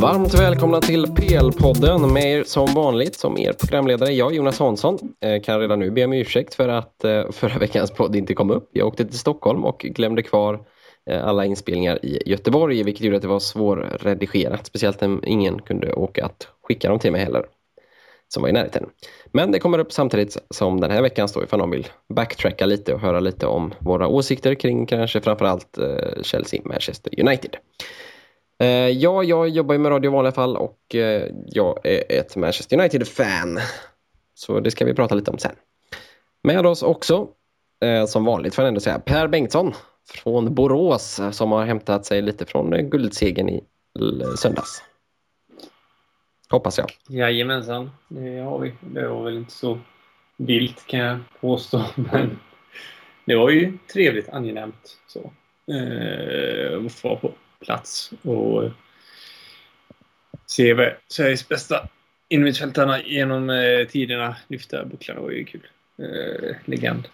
Varmt välkomna till PL-podden med er som vanligt som er programledare. Jag, Jonas Hansson, eh, kan redan nu be om ursäkt för att eh, förra veckans podd inte kom upp. Jag åkte till Stockholm och glömde kvar eh, alla inspelningar i Göteborg, vilket gjorde att det var svårredigerat. Speciellt när ingen kunde åka att skicka dem till mig heller, som var i närheten. Men det kommer upp samtidigt som den här veckan står ifall någon vill backtracka lite och höra lite om våra åsikter kring kanske framförallt Chelsea, Manchester United. Eh, ja, jag jobbar ju med radio i vanliga fall och eh, jag är ett Manchester United-fan. Så det ska vi prata lite om sen. Med oss också, eh, som vanligt får jag ändå säga, Per Bengtsson från Borås eh, som har hämtat sig lite från eh, guldsegen i söndags. Hoppas jag. Jajamensan, det har vi. Det var väl inte så vilt kan jag påstå, men det var ju trevligt, angenämt så. Eh, att få på plats och eh, se Sveriges bästa innermittfältarna genom eh, tiderna lyfta bucklan. Det var ju kul. Eh, legend.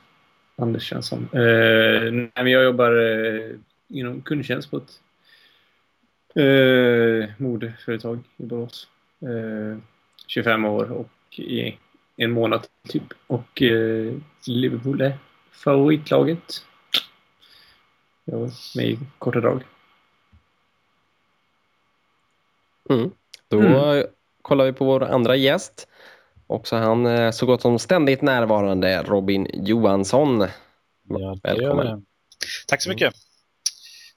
Anders känns som. Eh, nej, men jag jobbar eh, inom kundtjänst på ett eh, modeföretag i Borås. Eh, 25 år och i en månad typ. Och eh, Liverpool är favoritlaget. Jag var med i korta drag. Mm. Då mm. kollar vi på vår andra gäst. Också han eh, så gott som ständigt närvarande Robin Johansson. Ja, Välkommen. Tack så mycket.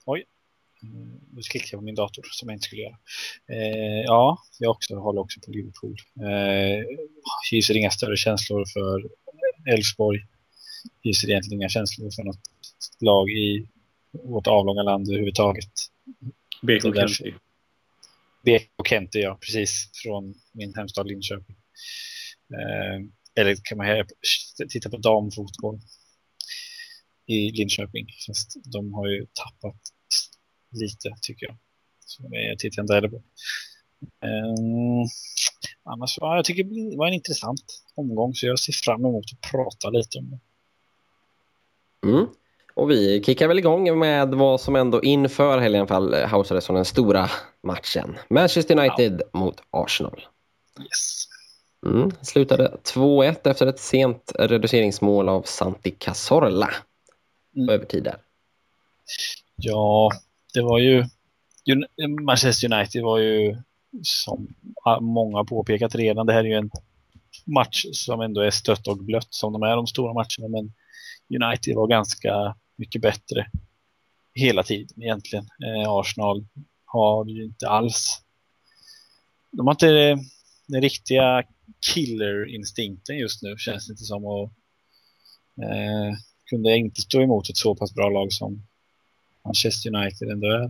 Oj, nu klickade jag på min dator som jag inte skulle göra. Eh, ja, jag också, håller också på Liverpool. Eh, hyser inga större känslor för Elfsborg. Hyser egentligen inga känslor för något lag i vårt avlånga land överhuvudtaget. BK Kenty. och Kente, ja, precis från min hemstad Linköping. Eh, eller kan man titta på damfotboll i Linköping. Fast de har ju tappat lite tycker jag. Så det tittar jag inte heller på. Eh, annars ja, jag tycker det var en intressant omgång så jag ser fram emot att prata lite om det. Mm. Och vi kickar väl igång med vad som ändå inför helgen i alla fall hausades som den stora matchen. Manchester United ja. mot Arsenal. Yes. Mm, slutade 2-1 efter ett sent reduceringsmål av Santi Cazorla. Mm. Övertid där. Ja, det var ju... Manchester United var ju som många påpekat redan. Det här är ju en match som ändå är stött och blött som de är de stora matcherna. Men United var ganska mycket bättre hela tiden egentligen. Eh, Arsenal har ju inte alls de har inte den riktiga killer-instinkten just nu känns det inte som och eh, kunde inte stå emot ett så pass bra lag som Manchester United ändå är.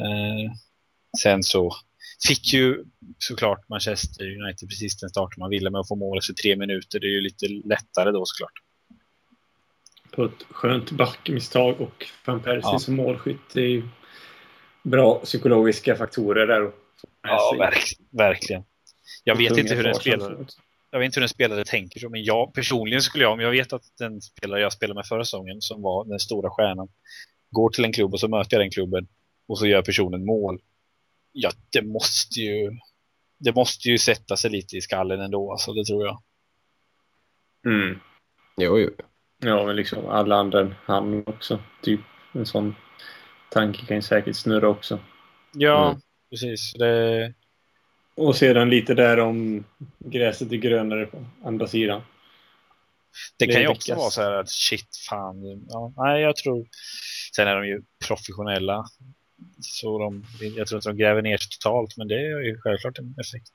Eh, sen så fick ju såklart Manchester United precis den start man ville med att få mål efter tre minuter. Det är ju lite lättare då såklart på ett skönt backmisstag och van Persie ja. som målskytt. Det är ju bra psykologiska faktorer där. Ja, verk, verkligen. Jag vet inte hur en spelare jag vet inte hur en spelare tänker så, men jag personligen skulle jag, om jag vet att den spelare jag spelade med förra säsongen som var den stora stjärnan går till en klubb och så möter jag den klubben och så gör personen mål. Ja, det måste ju det måste ju sätta sig lite i skallen ändå, alltså det tror jag. Mm. Jo, jo. Ja, men liksom alla andra än han också. Typ en sån tanke kan ju säkert snurra också. Ja, mm. precis. Det... Och sedan lite där om gräset är grönare på andra sidan. Det, det kan ju också vara så här att shit, fan. Ja, nej, jag tror... Sen är de ju professionella. Så de, jag tror inte de gräver ner sig totalt, men det är ju självklart en effekt.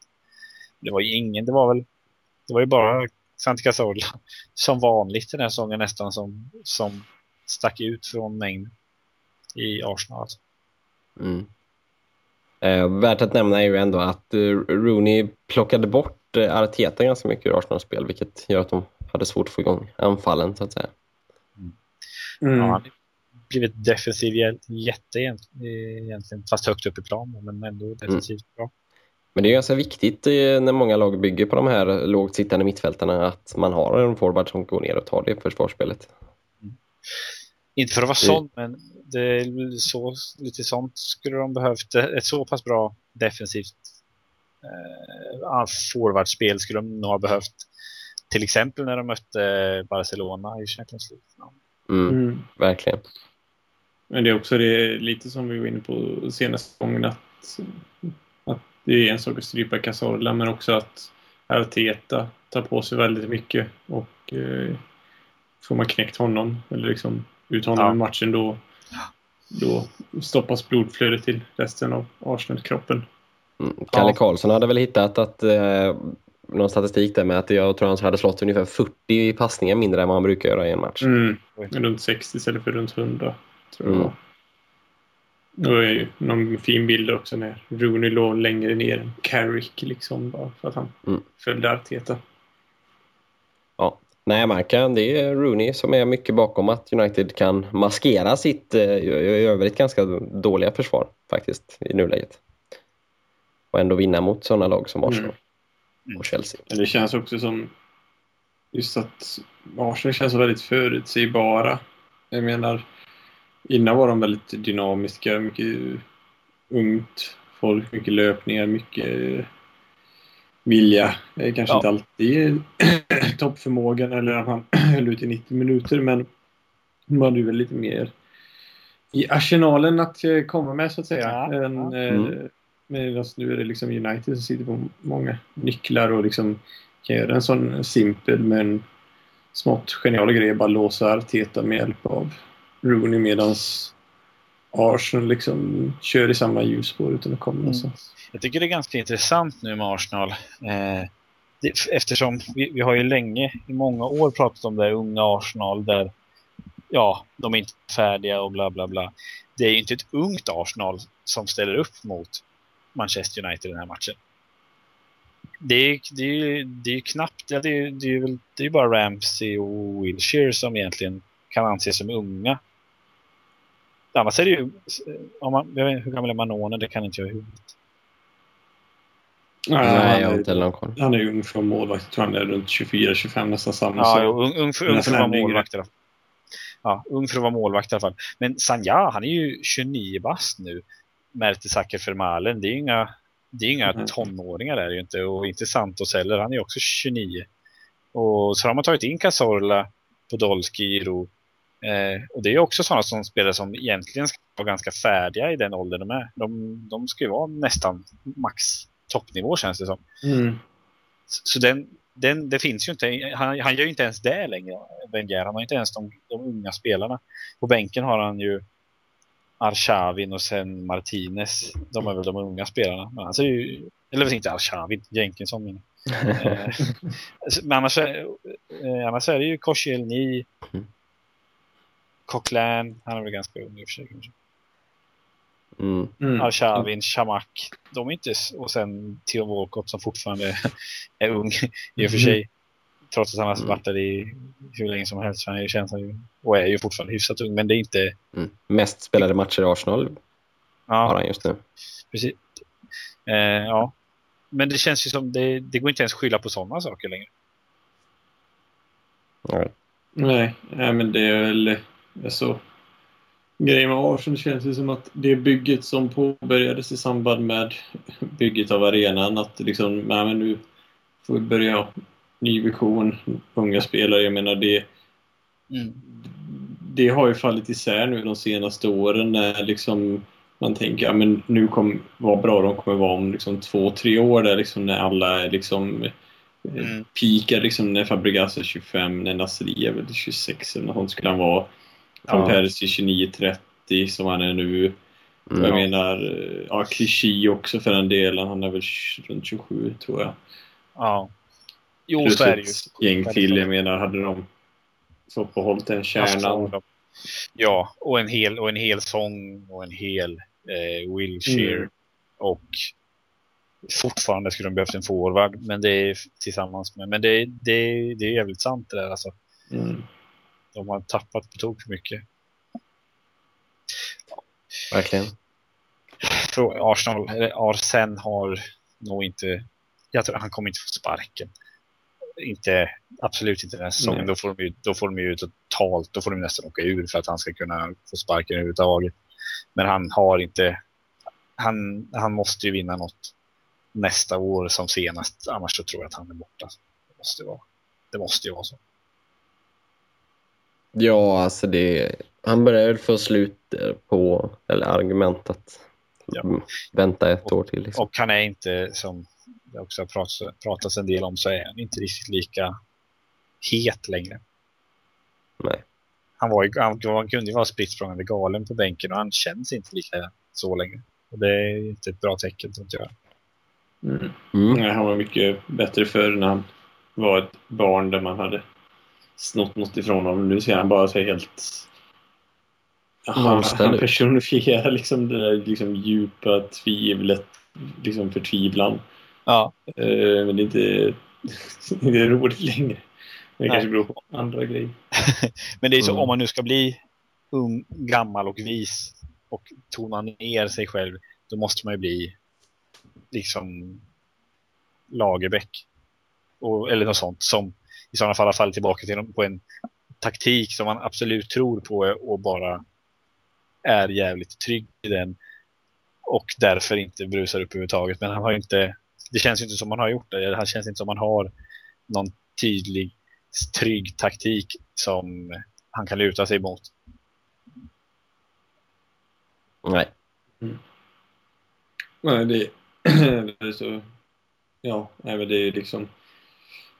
Det var ju ingen, det var väl... Det var ju bara Santi Cazorla som vanligt den här säsongen nästan som, som stack ut från mängd i Arsenal. Mm. Eh, värt att nämna är ju ändå att eh, Rooney plockade bort eh, Arteta ganska mycket ur Arsenals spel vilket gör att de hade svårt att få igång anfallen så att säga. Mm. Mm. Ja, han blivit defensiv jätte egentligen, fast högt upp i plan men ändå defensivt mm. bra. Men det är ganska viktigt eh, när många lag bygger på de här lågt sittande mittfältarna att man har en forward som går ner och tar det försvarsspelet. Mm. Inte för att vara sån, men det är så, lite sånt skulle de behövt. Ett så pass bra defensivt eh, forwardspel skulle de nog ha behövt. Till exempel när de mötte Barcelona i Champions League. Mm, mm. Verkligen. Men det är också det, lite som vi var inne på senaste gången att, att det är en sak att strypa Cazorla men också att Arteta tar på sig väldigt mycket och eh, får man knäckt honom eller liksom ut honom ja. i matchen då, då stoppas blodflödet till resten av Arsenal-kroppen. Mm. Kalle ja. Karlsson hade väl hittat att eh, någon statistik där med att jag tror han hade slått ungefär 40 passningar mindre än vad han brukar göra i en match. Mm. Runt 60 istället för runt 100. Tror jag. Mm. Det var ju någon fin bild också när Rooney låg längre ner än Carrick liksom bara för att han mm. följde Arteta. Nej man kan, det är Rooney som är mycket bakom att United kan maskera sitt eh, i övrigt ganska dåliga försvar faktiskt i nuläget. Och ändå vinna mot sådana lag som Arsenal mm. och Chelsea. Det känns också som just att Arsenal känns väldigt förutsägbara. Jag menar Innan var de väldigt dynamiska, mycket ungt folk, mycket löpningar, mycket vilja. Kanske ja. inte alltid toppförmågan eller att man höll ut i 90 minuter men de hade väl lite mer i arsenalen att eh, komma med så att säga. Ja, än, ja. Eh, mm. Medan nu är det liksom United som sitter på många nycklar och liksom kan göra en sån simpel men smått genial grej. Bara låsa Arteta med hjälp av Rooney medans Arsenal liksom kör i samma ljusspår utan att komma mm. någonstans. Jag tycker det är ganska intressant nu med Arsenal. Eh, det, eftersom vi, vi, har ju länge, i många år pratat om det unga Arsenal där ja, de är inte färdiga och bla bla bla. Det är ju inte ett ungt Arsenal som ställer upp mot Manchester United i den här matchen. Det är, det är, det är knappt, ja, det, är, det, är, det är bara Ramsey och Wilshire som egentligen kan anses som unga Annars är det ju, om man, jag vet, hur gammal är Manone? Det kan inte jag i huvudet. Nej, Nej jag har inte någon koll. Han är ung från målvakt. Tror han är runt 24-25 nästan samma. Ja, jo, ung, ung, för, ung för att vara målvakt. Då. Ja, ung för att vara målvakt i alla fall. Men Sanja, han är ju 29 bast nu. Mertesacker för Malen. Det är inga, det är inga mm. tonåringar där ju inte. Och inte Santos heller. Han är också 29. Och så har man tagit in Cazorla, Podolski, Iro Eh, och det är också sådana som spelare som egentligen ska vara ganska färdiga i den åldern de är. De, de ska ju vara nästan max toppnivå känns det som. Mm. Så, så den, den, det finns ju inte, han, han gör ju inte ens det längre, Wenger. Han har inte ens de, de unga spelarna. På bänken har han ju Arshavin och sen Martinez. De är väl de unga spelarna. Men han ser ju, eller inte Arshavin, Jenkinson menar eh, Men annars, är, eh, annars är det ju Koscielny, mm. Coquelin, han är väl ganska ung i och för sig kanske. Mm. Mm. Arshavin, Shamak, de är inte, och sen Theo Walcott som fortfarande är ung i och för sig. Trots att han har mm. varit där i hur länge som helst. Han känns ju, och är ju fortfarande hyfsat ung, men det är inte... Mm. Mest spelade matcher i Arsenal ja. har han just nu. Precis. Eh, ja. Men det känns ju som, det, det går inte ens skylla på sådana saker längre. Nej. Nej, nej men det är väl Alltså, grejen med Arsenal känns det som att det bygget som påbörjades i samband med bygget av arenan, att liksom, nej men nu får vi börja ny vision, unga spelare, jag menar det mm. det har ju fallit isär nu de senaste åren när liksom man tänker, ja men nu kommer, vad bra de kommer vara om liksom två, tre år där liksom när alla är liksom mm. peakar liksom när Fabregas är 25, när Nasri är väl 26 eller något sånt skulle han vara. Ja. Till 29-30 som han är nu. Mm. Jag menar, ja, Clichy också för den delen. Han är väl runt 27 tror jag. Ja. Jo, Plus så är det ju. gäng till. Jag menar, hade de fått behållit den kärnan. Ja, och en hel, och en hel sång och en hel eh, Wilshire. Mm. Och fortfarande skulle de behövt en forward. Men det är tillsammans med. Men det, det, det är jävligt sant det där alltså. Mm. De har tappat på tok för mycket. Verkligen. Arsenal, eller Arsen har nog inte, jag tror han kommer inte få sparken. inte, absolut inte den här säsongen. Då får, de ju, då får de ju totalt, då får de nästan åka ur för att han ska kunna få sparken överhuvudtaget. Men han har inte, han, han måste ju vinna något nästa år som senast. Annars så tror jag att han är borta. Det måste, vara, det måste ju vara så. Ja, alltså det, han börjar väl få slut på, eller argument att ja. vänta ett och, år till. Liksom. Och han är inte, som det också har pratats, pratats en del om, så är han inte riktigt lika het längre. Nej. Han, var, han, han kunde ju vara spritt galen på bänken och han känns inte lika så länge. Och det är inte ett bra tecken, tror jag. Mm. Mm. Nej, han var mycket bättre förr när han var ett barn där man hade snott något ifrån honom. Nu ser han bara så helt... Han, han personifierar liksom det där liksom djupa tvivlet, liksom förtvivlan. Ja. Uh, men det är inte det är roligt längre. Det kanske beror på andra grejer. men det är så, mm. om man nu ska bli ung, gammal och vis och tona ner sig själv, då måste man ju bli liksom Lagerbäck. Och, eller något sånt som i sådana fall faller tillbaka till på en taktik som man absolut tror på och bara är jävligt trygg i den och därför inte brusar upp överhuvudtaget. Men han har inte, det känns inte som man har gjort det. Det känns inte som man har någon tydlig, trygg taktik som han kan luta sig mot. Nej. Mm. Nej, det, det är så... Ja, nej, men det är liksom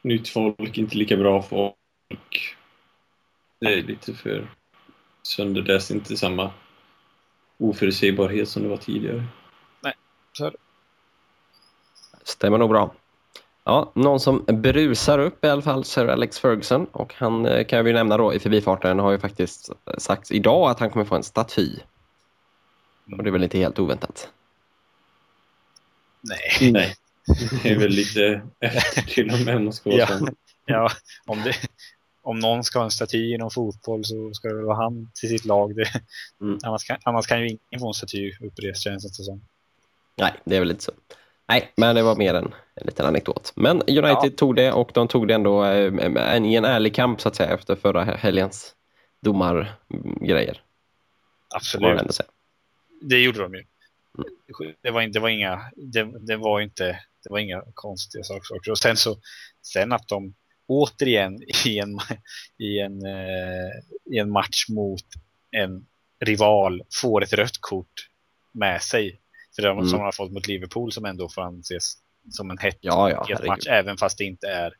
nytt folk, inte lika bra folk. Det är lite för sönderdäst, inte samma oförutsägbarhet som det var tidigare. Nej, så är det. Stämmer nog bra. Ja, någon som brusar upp i alla fall Sir Alex Ferguson och han eh, kan vi nämna då i förbifarten har ju faktiskt sagt idag att han kommer få en staty. Och det är väl inte helt oväntat. Nej. Nej. Det är väl lite efter till och med måste ja, ja, om, det, om någon ska ha en staty inom fotboll så ska det vara han till sitt lag. Det, mm. annars, kan, annars kan ju ingen få en staty upprest känns det som. Nej, det är väl inte så. Nej, men det var mer en, en liten anekdot. Men United ja. tog det och de tog det ändå eh, i en ärlig kamp så att säga efter förra helgens domargrejer. Absolut. Det gjorde de ju. Det var, det var inga, det, det, var inte, det var inga konstiga saker. Och sen så, sen att de återigen i en, i en, eh, i en match mot en rival får ett rött kort med sig. För det mm. som de har fått mot Liverpool som ändå får anses som en het, ja, ja, match, även fast det inte är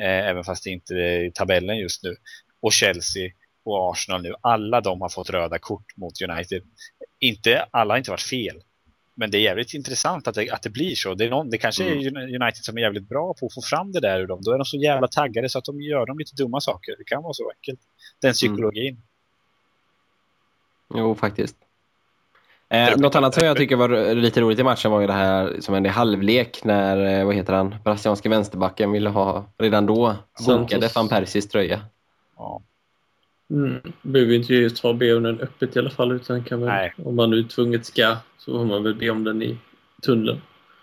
eh, även fast det inte är i tabellen just nu. Och Chelsea och Arsenal nu, alla de har fått röda kort mot United. Inte, alla har inte varit fel. Men det är jävligt intressant att det, att det blir så. Det, är någon, det kanske mm. är United som är jävligt bra på att få fram det där ur dem. Då är de så jävla taggade så att de gör de lite dumma saker. Det kan vara så enkelt. Den mm. psykologin. Mm. Jo, faktiskt. Eh, något annat som jag tycker var lite roligt i matchen var ju det här som hände i halvlek när, eh, vad heter han, brasilianska vänsterbacken ville ha, redan då, bokade van Persis tröja. Ja. Mm. Behöver inte just ha be om den öppet i alla fall utan kan väl, om man nu tvunget ska så får man väl be om den i tunneln.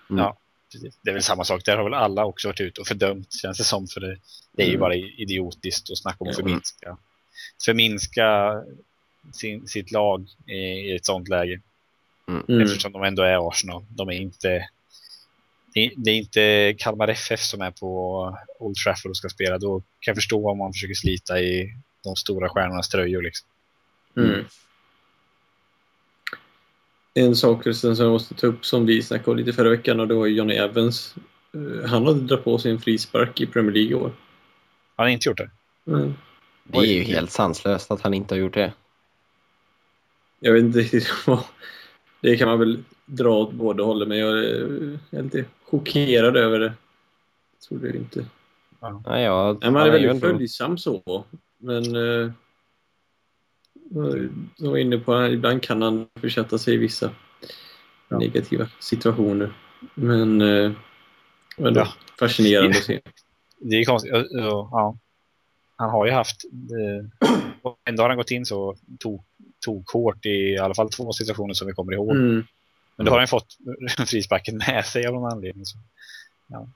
Mm. Ja, precis. Det är väl samma sak. Där har väl alla också varit ute och fördömt känns det som. För det, det är ju mm. bara idiotiskt att snacka om att förminska, förminska sin, sitt lag i, i ett sånt läge. Mm. Eftersom de ändå är Arsenal. De är inte det är inte Kalmar FF som är på Old Trafford och ska spela. Då kan jag förstå om man försöker slita i de stora stjärnornas tröjor. Liksom. Mm. En sak som jag måste ta upp som vi snackade om lite förra veckan och det var Johnny Evans. Eh, han hade dragit på sig en frispark i Premier League i år. Han har inte gjort det? Mm. Det är ju helt sanslöst att han inte har gjort det. Jag vet inte riktigt vad... Det kan man väl dra åt båda hållen men jag är lite chockerad över det. Jag trodde inte. Ja, jag, Nej, man är väldigt följsam så. Men eh, jag var inne på att ibland kan han försätta sig i vissa ja. negativa situationer. Men eh, ändå ja. fascinerande att se. Det är konstigt. Ja. Han har ju haft, eh, ändå har han gått in så tog, tog hårt i, i alla fall två situationer som vi kommer ihåg. Mm. Men då har han fått frisparken med sig av någon anledning. Så, ja.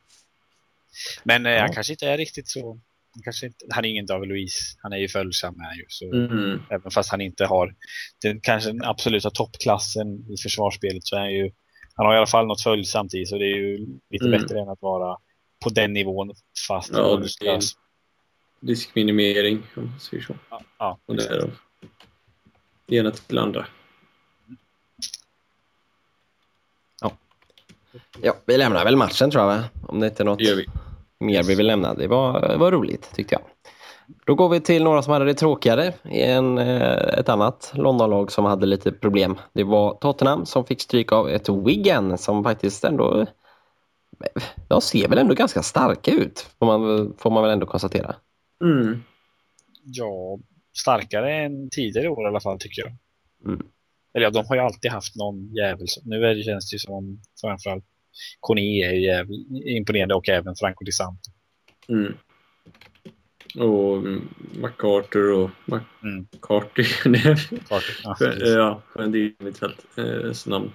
Men eh, Ja. han kanske inte är riktigt så... Han, kanske inte, han är ingen David Luiz. Han är ju följsam med ju. Så Mm. Även fast han inte har den kanske den absoluta toppklassen i försvarsspelet så är han ju... Han har i alla fall något följsamt i så det är ju lite Mm. bättre än att vara på den nivån fast Ja, vårdslös. Diskminimering, om man säger så. Ja, ja, Och det är det ena till andra. Ja, vi lämnar väl matchen tror jag, va? om det inte är något Det gör vi. Mer vi vill lämna. Det var, var roligt tyckte jag. Då går vi till några som hade det tråkigare en, eh, ett annat Londonlag som hade lite problem. Det var Tottenham som fick stryk av ett Wigan som faktiskt ändå de ser väl ändå ganska starka ut, får man, får man väl ändå konstatera. Mm. ja, starkare än tidigare år i alla fall tycker jag. Mm. Eller ja, de har ju alltid haft någon jävel. Nu är det, känns det ju som framförallt Kone är ju jävligt imponerande och även Franco Di Santo. Mm. Och mm, MacArthur och Mm. McCarthy. det är- Carter. Ja. Ja, för en del i mittfält. Eh, namn.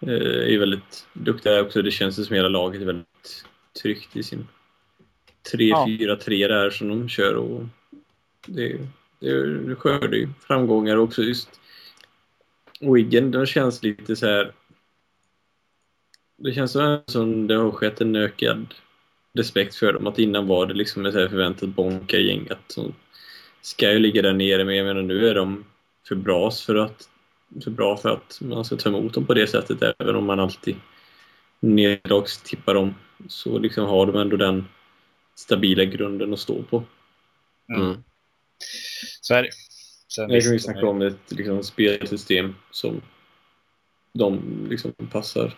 Eh, är väldigt duktiga också. Det känns som hela laget är väldigt tryggt i sin 3-4-3 där som de kör. Och det, det, det skördar ju framgångar också. Just Wiggen, den känns lite så här... Det känns som- som det har skett en ökad respekt för dem. Att innan var det liksom ett förväntat bonka gäng att som ska ju ligga där nere men jag menar nu är de för bra för att, för bra för att man ska ta emot dem på det sättet även om man alltid nedlagstippar dem så liksom har de ändå den stabila grunden att stå på. Mm. Så är det. Sen kan vi snacka om ett liksom, spelsystem som de liksom passar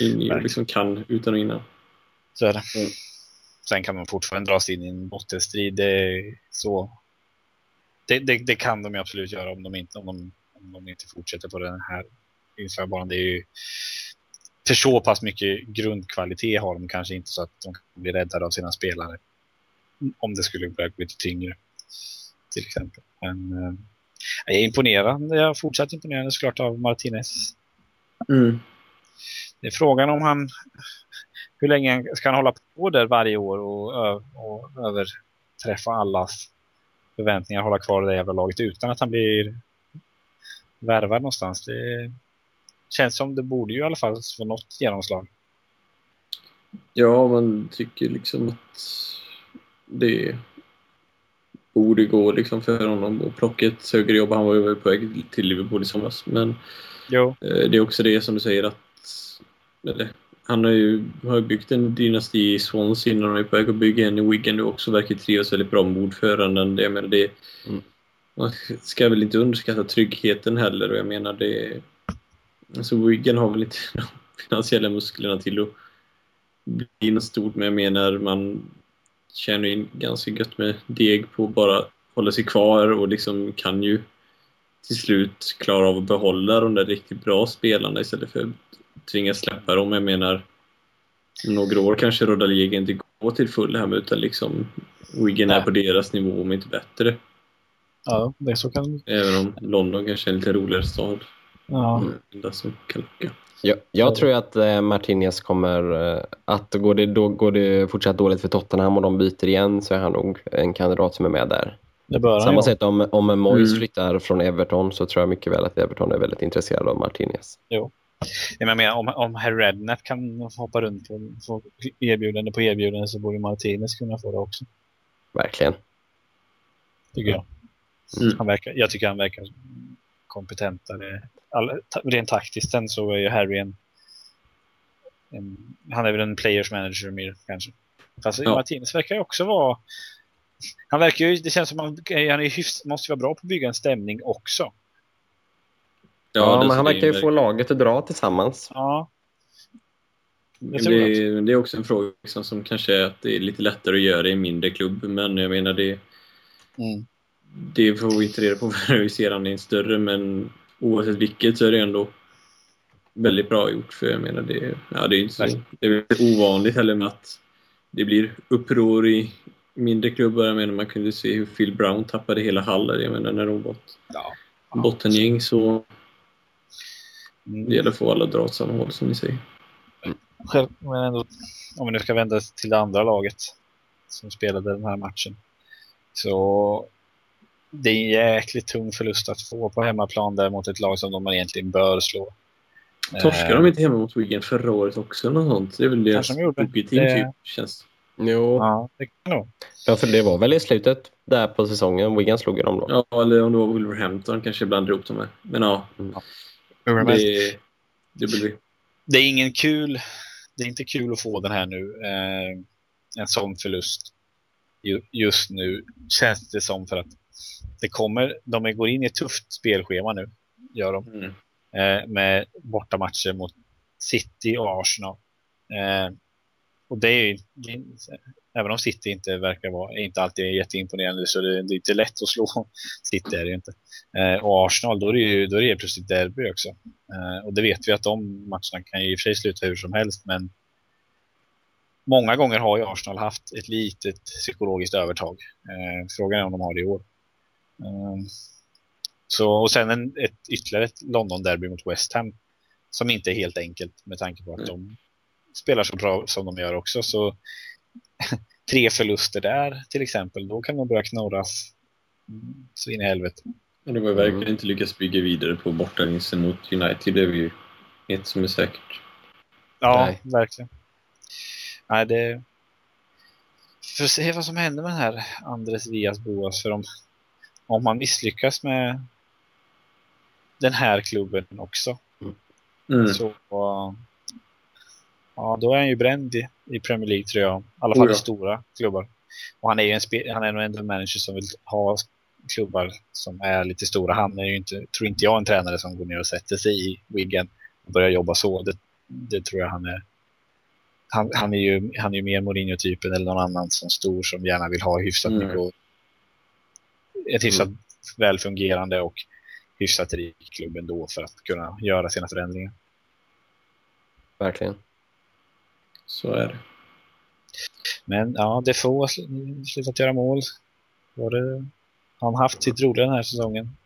in i liksom kan utan och innan. Så är det. Mm. Sen kan man fortfarande dras in i en bottenstrid. Det, så. Det, det, det kan de ju absolut göra om de inte, om de, om de inte fortsätter på den här införbanan. Det är ju för så pass mycket grundkvalitet har de kanske inte så att de kan bli räddade av sina spelare. Om det skulle börja gå lite tyngre. Till exempel. Men eh, jag är imponerad. Jag är fortsatt imponerad såklart av Martinez. Mm. Det är frågan om han hur länge ska han hålla på där varje år och, och överträffa allas förväntningar hålla kvar det jävla laget utan att han blir värvad någonstans. Det känns som det borde ju i alla fall få något genomslag. Ja, man tycker liksom att det borde gå liksom för honom att plocka ett högre jobb. Han var ju på väg till Liverpool i somras. Men Jo. eh, det är också det som du säger att eller, han har ju har byggt en dynasti i Swansea innan han är på väg att bygga en i Wigan nu också. Verkar trivas väldigt bra med ordföranden. Jag menar det, Mm. Man ska väl inte underskatta tryggheten heller och jag menar det... Alltså Wigan har väl inte de finansiella musklerna till att bli något stort men jag menar man tjänar in ganska gött med deg på att bara hålla sig kvar och liksom kan ju till slut klara av att behålla de där riktigt bra spelarna istället för tvingas släppa dem. Jag menar om några år kanske Rodallega inte går till full här utan liksom Wigan är på deras nivå om inte bättre. Ja, det är så kan Även om London kanske är en lite roligare stad. ja. Mm. Enda som kan locka. Jag, jag tror att eh, Martinez kommer eh, att går det, då går det fortsatt dåligt för Tottenham och de byter igen så är han nog en kandidat som är med där. Det bör han Samma ju. sätt om, om Moyes Mm. flyttar från Everton så tror jag mycket väl att Everton är väldigt intresserad av Martinez. Ja, men jag menar, om, om Harry Redknapp kan hoppa runt på, få erbjudande på erbjudande så borde Martinez kunna få det också. Verkligen. Tycker jag. Mm. Han verkar, jag tycker han verkar kompetentare. All, rent taktiskt sen så är ju Harry en, en han är väl en players manager mer kanske. Fast Ja. Martinez verkar ju också vara han verkar ju, det känns som att han, han hyfs, måste vara bra på att bygga en stämning också. Ja, men han verkar ju få laget att dra tillsammans. Ja. Det, det är också en fråga liksom, som kanske är att det är lite lättare att göra i en mindre klubb. Men jag menar, det, Mm. det får vi inte reda på förrän vi ser han i en större. Men oavsett vilket så är det ändå väldigt bra gjort. För jag menar, det, ja, det är inte så, det är ovanligt heller med att det blir uppror i mindre klubbar. Jag menar, man kunde se hur Phil Brown tappade hela hallen. Jag menar, när de var ett Ja. bottengäng så. Det gäller att få alla att dra åt samma håll som ni säger. själv, men ändå, om vi nu ska vända oss till det andra laget som spelade den här matchen. Så det är en jäkligt tung förlust att få på hemmaplan där mot ett lag som de egentligen bör slå. Torskade de inte hemma mot Wigan förra året också? Något sånt? Det är väl deras hockeyteam Det- typ. Känns. Jo, Ja, det kan nog. ja, för det var väl i slutet där på säsongen. Wigan slog dem då. Ja, eller om det var Wolverhampton kanske blandade ihop dem med. Men ja, Men det, det blir vi. det är ingen kul. Det är inte kul att få den här nu. Eh, en sån förlust. Ju, just nu känns det som för att det kommer. De går in i ett tufft spelschema nu. Gör de. Mm. eh, med bortamatcher mot City och Arsenal. Eh, och det är ju, det är- även om City inte verkar vara, är inte alltid jätteimponerande så det, det är inte lätt att slå City är det inte. Eh, och Arsenal, då är det ju då är det plötsligt derby också. Eh, och det vet vi att de matcherna kan ju i och för sig sluta hur som helst men många gånger har ju Arsenal haft ett litet psykologiskt övertag. Eh, frågan är om de har det i år. Eh, så, och sen en, ett, ytterligare ett London-derby mot West Ham som inte är helt enkelt med tanke på att Mm. de spelar så bra som de gör också. Så tre förluster där till exempel, då kan de börja knorras mm, så in i helvete. Det var ju verkligen Mm. inte lyckas bygga vidare på bortavinsten mot United. Det är ju ett som är säkert. Ja, Nej. verkligen. Nej, det... Får se vad som händer med den här Andres Vias Boas. För om, om man misslyckas med den här klubben också Mm. så ja, då är han ju bränd i, i Premier League tror jag. I alla fall Oh, ja. i stora klubbar. Och han är ju en han är nog ändå en manager som vill ha klubbar som är lite stora. Han är ju inte, tror inte jag, en tränare som går ner och sätter sig i Wigan och börjar jobba så. Det, det tror jag han är. Han, han är ju han är ju mer Mourinho-typen eller någon annan som stor som gärna vill ha hyfsat Mm. och ett hyfsat välfungerande och hyfsat rik klubb ändå för att kunna göra sina förändringar. Verkligen. Så är det. Men ja, det får sl- slutat göra mål. Var det, han har haft sitt roliga den här säsongen.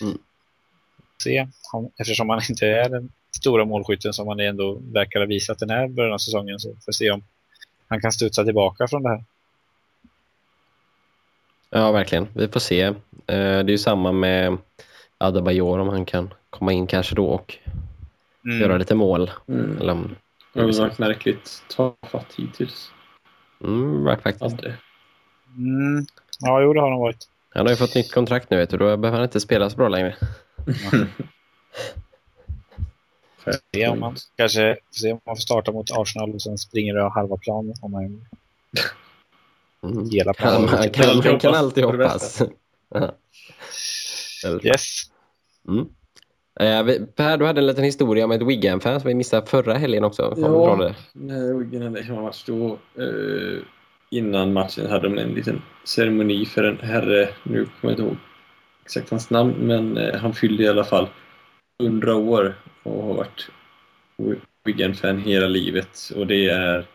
Mm. Se, han, eftersom han inte är den stora målskytten som han ändå verkar ha visat den här början av säsongen så får vi se om han kan studsa tillbaka från det här. Ja, verkligen. Vi får se. Eh, Det är ju samma med Adebayor om han kan komma in kanske då och Mm. göra lite mål. Mm. Eller om... Det har varit märkligt tafatt hittills. Mm, faktiskt. Mm. Ja, jo, det har han varit. Han har ju fått nytt kontrakt nu vet du. Då behöver han inte spela så bra längre. Se om man kanske se om man får starta mot Arsenal och sen springer det av halva plan om man Mm. hela planen. han, kan, han kan alltid hoppas. Yes. Mm. Eh, vi- Per, du hade en liten historia om ett Wigan-fan som vi missade förra helgen också. Ja. När Wigan hade hemmamatch då, eh, innan matchen hade de en liten ceremoni för en herre, nu kommer jag inte ihåg exakt hans namn, men eh, han fyllde i alla fall 100 år och har varit Wigan-fan hela livet och det är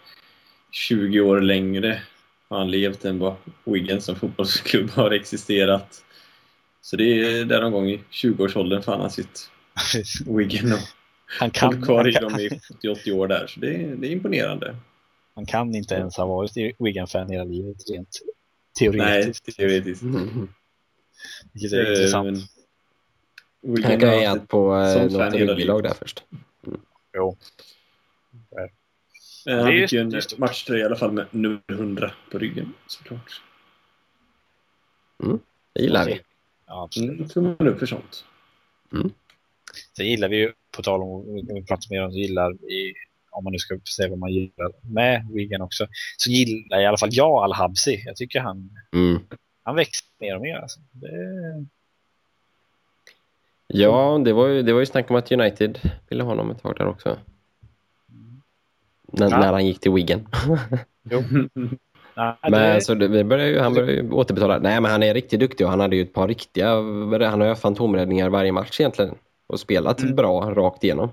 20 år längre har han levt än vad Wigan som fotbollsklubb har existerat. Så det är där någon gång i 20-årsåldern fan han sitt Wigan och Han kan, kvar han i kan, dem i 70-80 år där, så det är, det är imponerande. han kan inte ens ha varit Wigan-fan hela livet rent Nej, teoretiskt. teoretiskt. Mm. Vilket är Eh, intressant. men Han Wigan kan har ju gett på eh, något rugbylag där först. Jo. Eh, Det Han är ju- fick ju en matchtröja i alla fall med nummer 100 på ryggen såklart. Det gillar vi. Ja, absolut. Mm, tummen upp för sånt. Sen gillar vi ju, på tal om vi pratar mer om gillar vi, om man nu ska säga vad man gillar med Wigan också, så gillar i alla fall jag Al-Habsi. Jag tycker han, Mm. han växer mer och mer. Alltså. Det, Ja, det var, ju, det var ju snack om att United ville ha honom ett tag där också. När, Ja. när han gick till Wigan. Men det, så det, vi börjar ju, han börjar ju återbetala. Nej, men han är riktigt duktig och han hade ju ett par riktiga... Han har ju fantomräddningar varje match egentligen. Och spelat Mm. bra rakt igenom.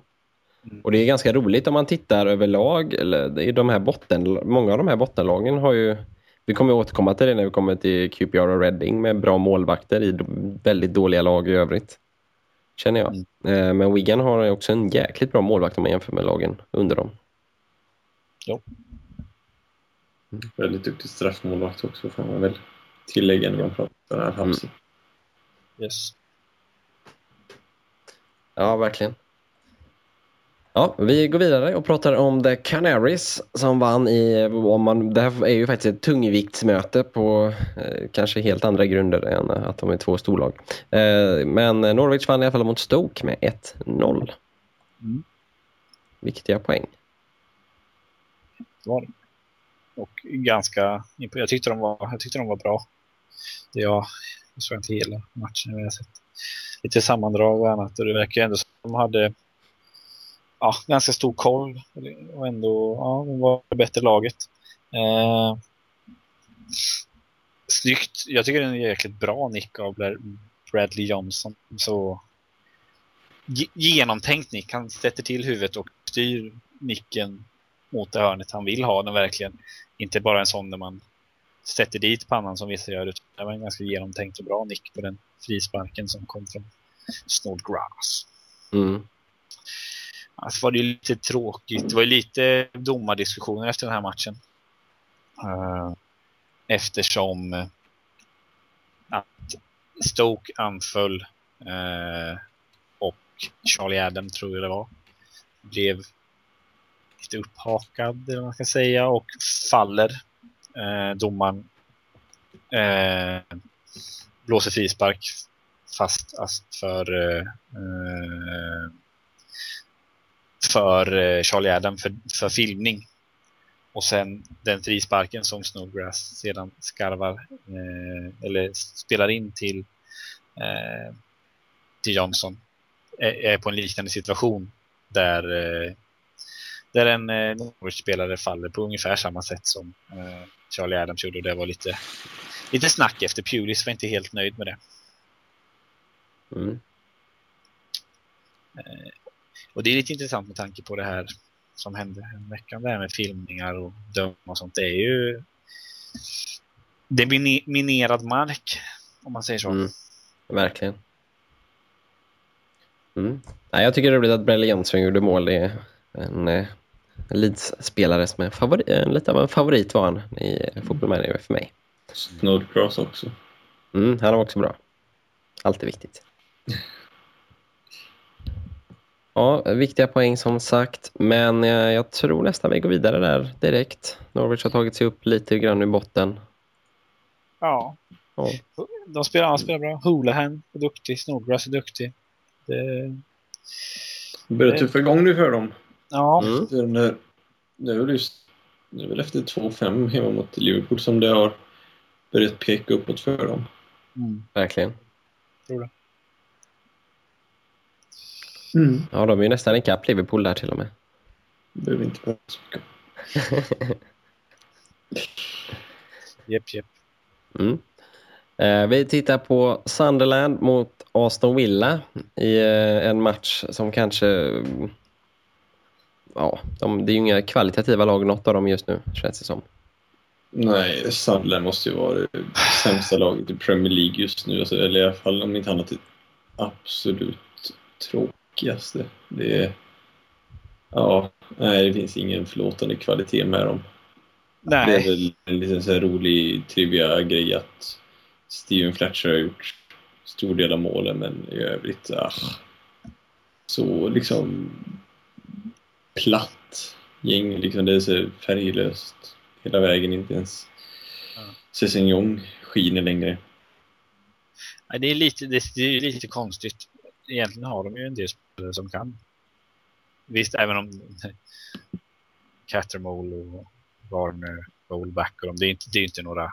Mm. Och det är ganska roligt om man tittar överlag. Eller, är de här botten, många av de här bottenlagen har ju... Vi kommer återkomma till det när vi kommer till QPR och Reading med bra målvakter i väldigt dåliga lag i övrigt. känner jag. Mm. Men Wigan har också en jäkligt bra målvakt om man jämför med lagen under dem. Ja. Mm. Väldigt duktig straffmålvakt också får man väl tillägga när man pratar här Mm. Yes. Ja, verkligen. Ja, vi går vidare och pratar om The Canaries som vann i, om man, det här är ju faktiskt ett tungviktsmöte på eh, kanske helt andra grunder än att de är två storlag. Eh, men Norwich vann i alla fall mot Stoke med 1-0. Mm. Viktiga poäng. Det var det. Och ganska, jag tyckte de var, jag tyckte de var bra. Det jag, jag såg inte hela matchen, jag sett lite sammandrag och annat och det verkar ändå som de hade ja, ganska stor koll och ändå ja, de var det bättre laget. Eh, snyggt. Jag tycker det är en jäkligt bra nick av Bradley Johnson. Så genomtänkt nick. Han sätter till huvudet och styr nicken mot det hörnet han vill ha den verkligen. Inte bara en sån där man sätter dit pannan som vissa gör. Utan det var en ganska genomtänkt och bra nick på den frisparken som kom från Snodgrass. Mm. Alltså var det lite tråkigt. Det var lite domardiskussioner efter den här matchen. Uh, eftersom uh, att Stoke anföll uh, och Charlie Adam tror jag det var blev lite upphakad eller vad man ska säga och faller. Eh, domaren eh, blåser frispark fast för eh, eh, för Charlie Adam för, för filmning. Och sen den frisparken som Snowgrass sedan skarvar eh, eller spelar in till, eh, till Johnson är, är, på en liknande situation där, eh, där en eh, Norwich-spelare faller på ungefär samma sätt som eh, Charlie Adams gjorde och det var lite, lite snack efter. Pulis var inte helt nöjd med det. Mm. Eh, och det är lite intressant med tanke på det här som hände en veckan där med filmningar och döma och sånt. Det är ju det är minerad mark om man säger så. Mm, verkligen. Mm. Nej, jag tycker det roligt att Brelle Jönsson gjorde mål. En, eh, en Leeds-spelare som är favorit, lite av en favorit var han i fotbollmanager för mig. Snodgrass också. Mm, han var också bra. Alltid viktigt. Ja, viktiga poäng som sagt. Men eh, jag tror nästan vi går vidare där direkt. Norwich har tagit sig upp lite grann i botten. Ja. ja. De spelar, spelar bra. Hulahan är duktig. Snodgrass är duktig. Det, det börjar tuffa igång nu för dem. Ja. Mm. Är, det, är det är väl efter 2-5 hemma mot Liverpool som det har börjat peka uppåt för dem. Mm. Verkligen. Tror det. Mm. Ja, de är ju nästan ikapp Liverpool där till och med. Behöver inte vara så mycket. Jepp, jepp. Mm. Eh, vi tittar på Sunderland mot Aston Villa i eh, en match som kanske... Ja, de, det är ju inga kvalitativa lag något av dem just nu, känns det som. Nej, Sunderland måste ju vara det sämsta laget i Premier League just nu. Alltså, eller i alla fall om inte annat absolut tråkigt tråkigaste. Det är... Ja, nej, det finns ingen förlåtande kvalitet med dem. Nej. Det är väl en liten så här rolig trivia grej att Steven Fletcher har gjort stor del av målen, men i övrigt, ah, så liksom platt gäng. Liksom, det är så färglöst hela vägen, inte ens ja. skiner längre. det är lite, det är lite konstigt egentligen har de ju en del spelare som kan. Visst, även om Cattermole och Warner, Bowlback och de, det är inte, det är inte några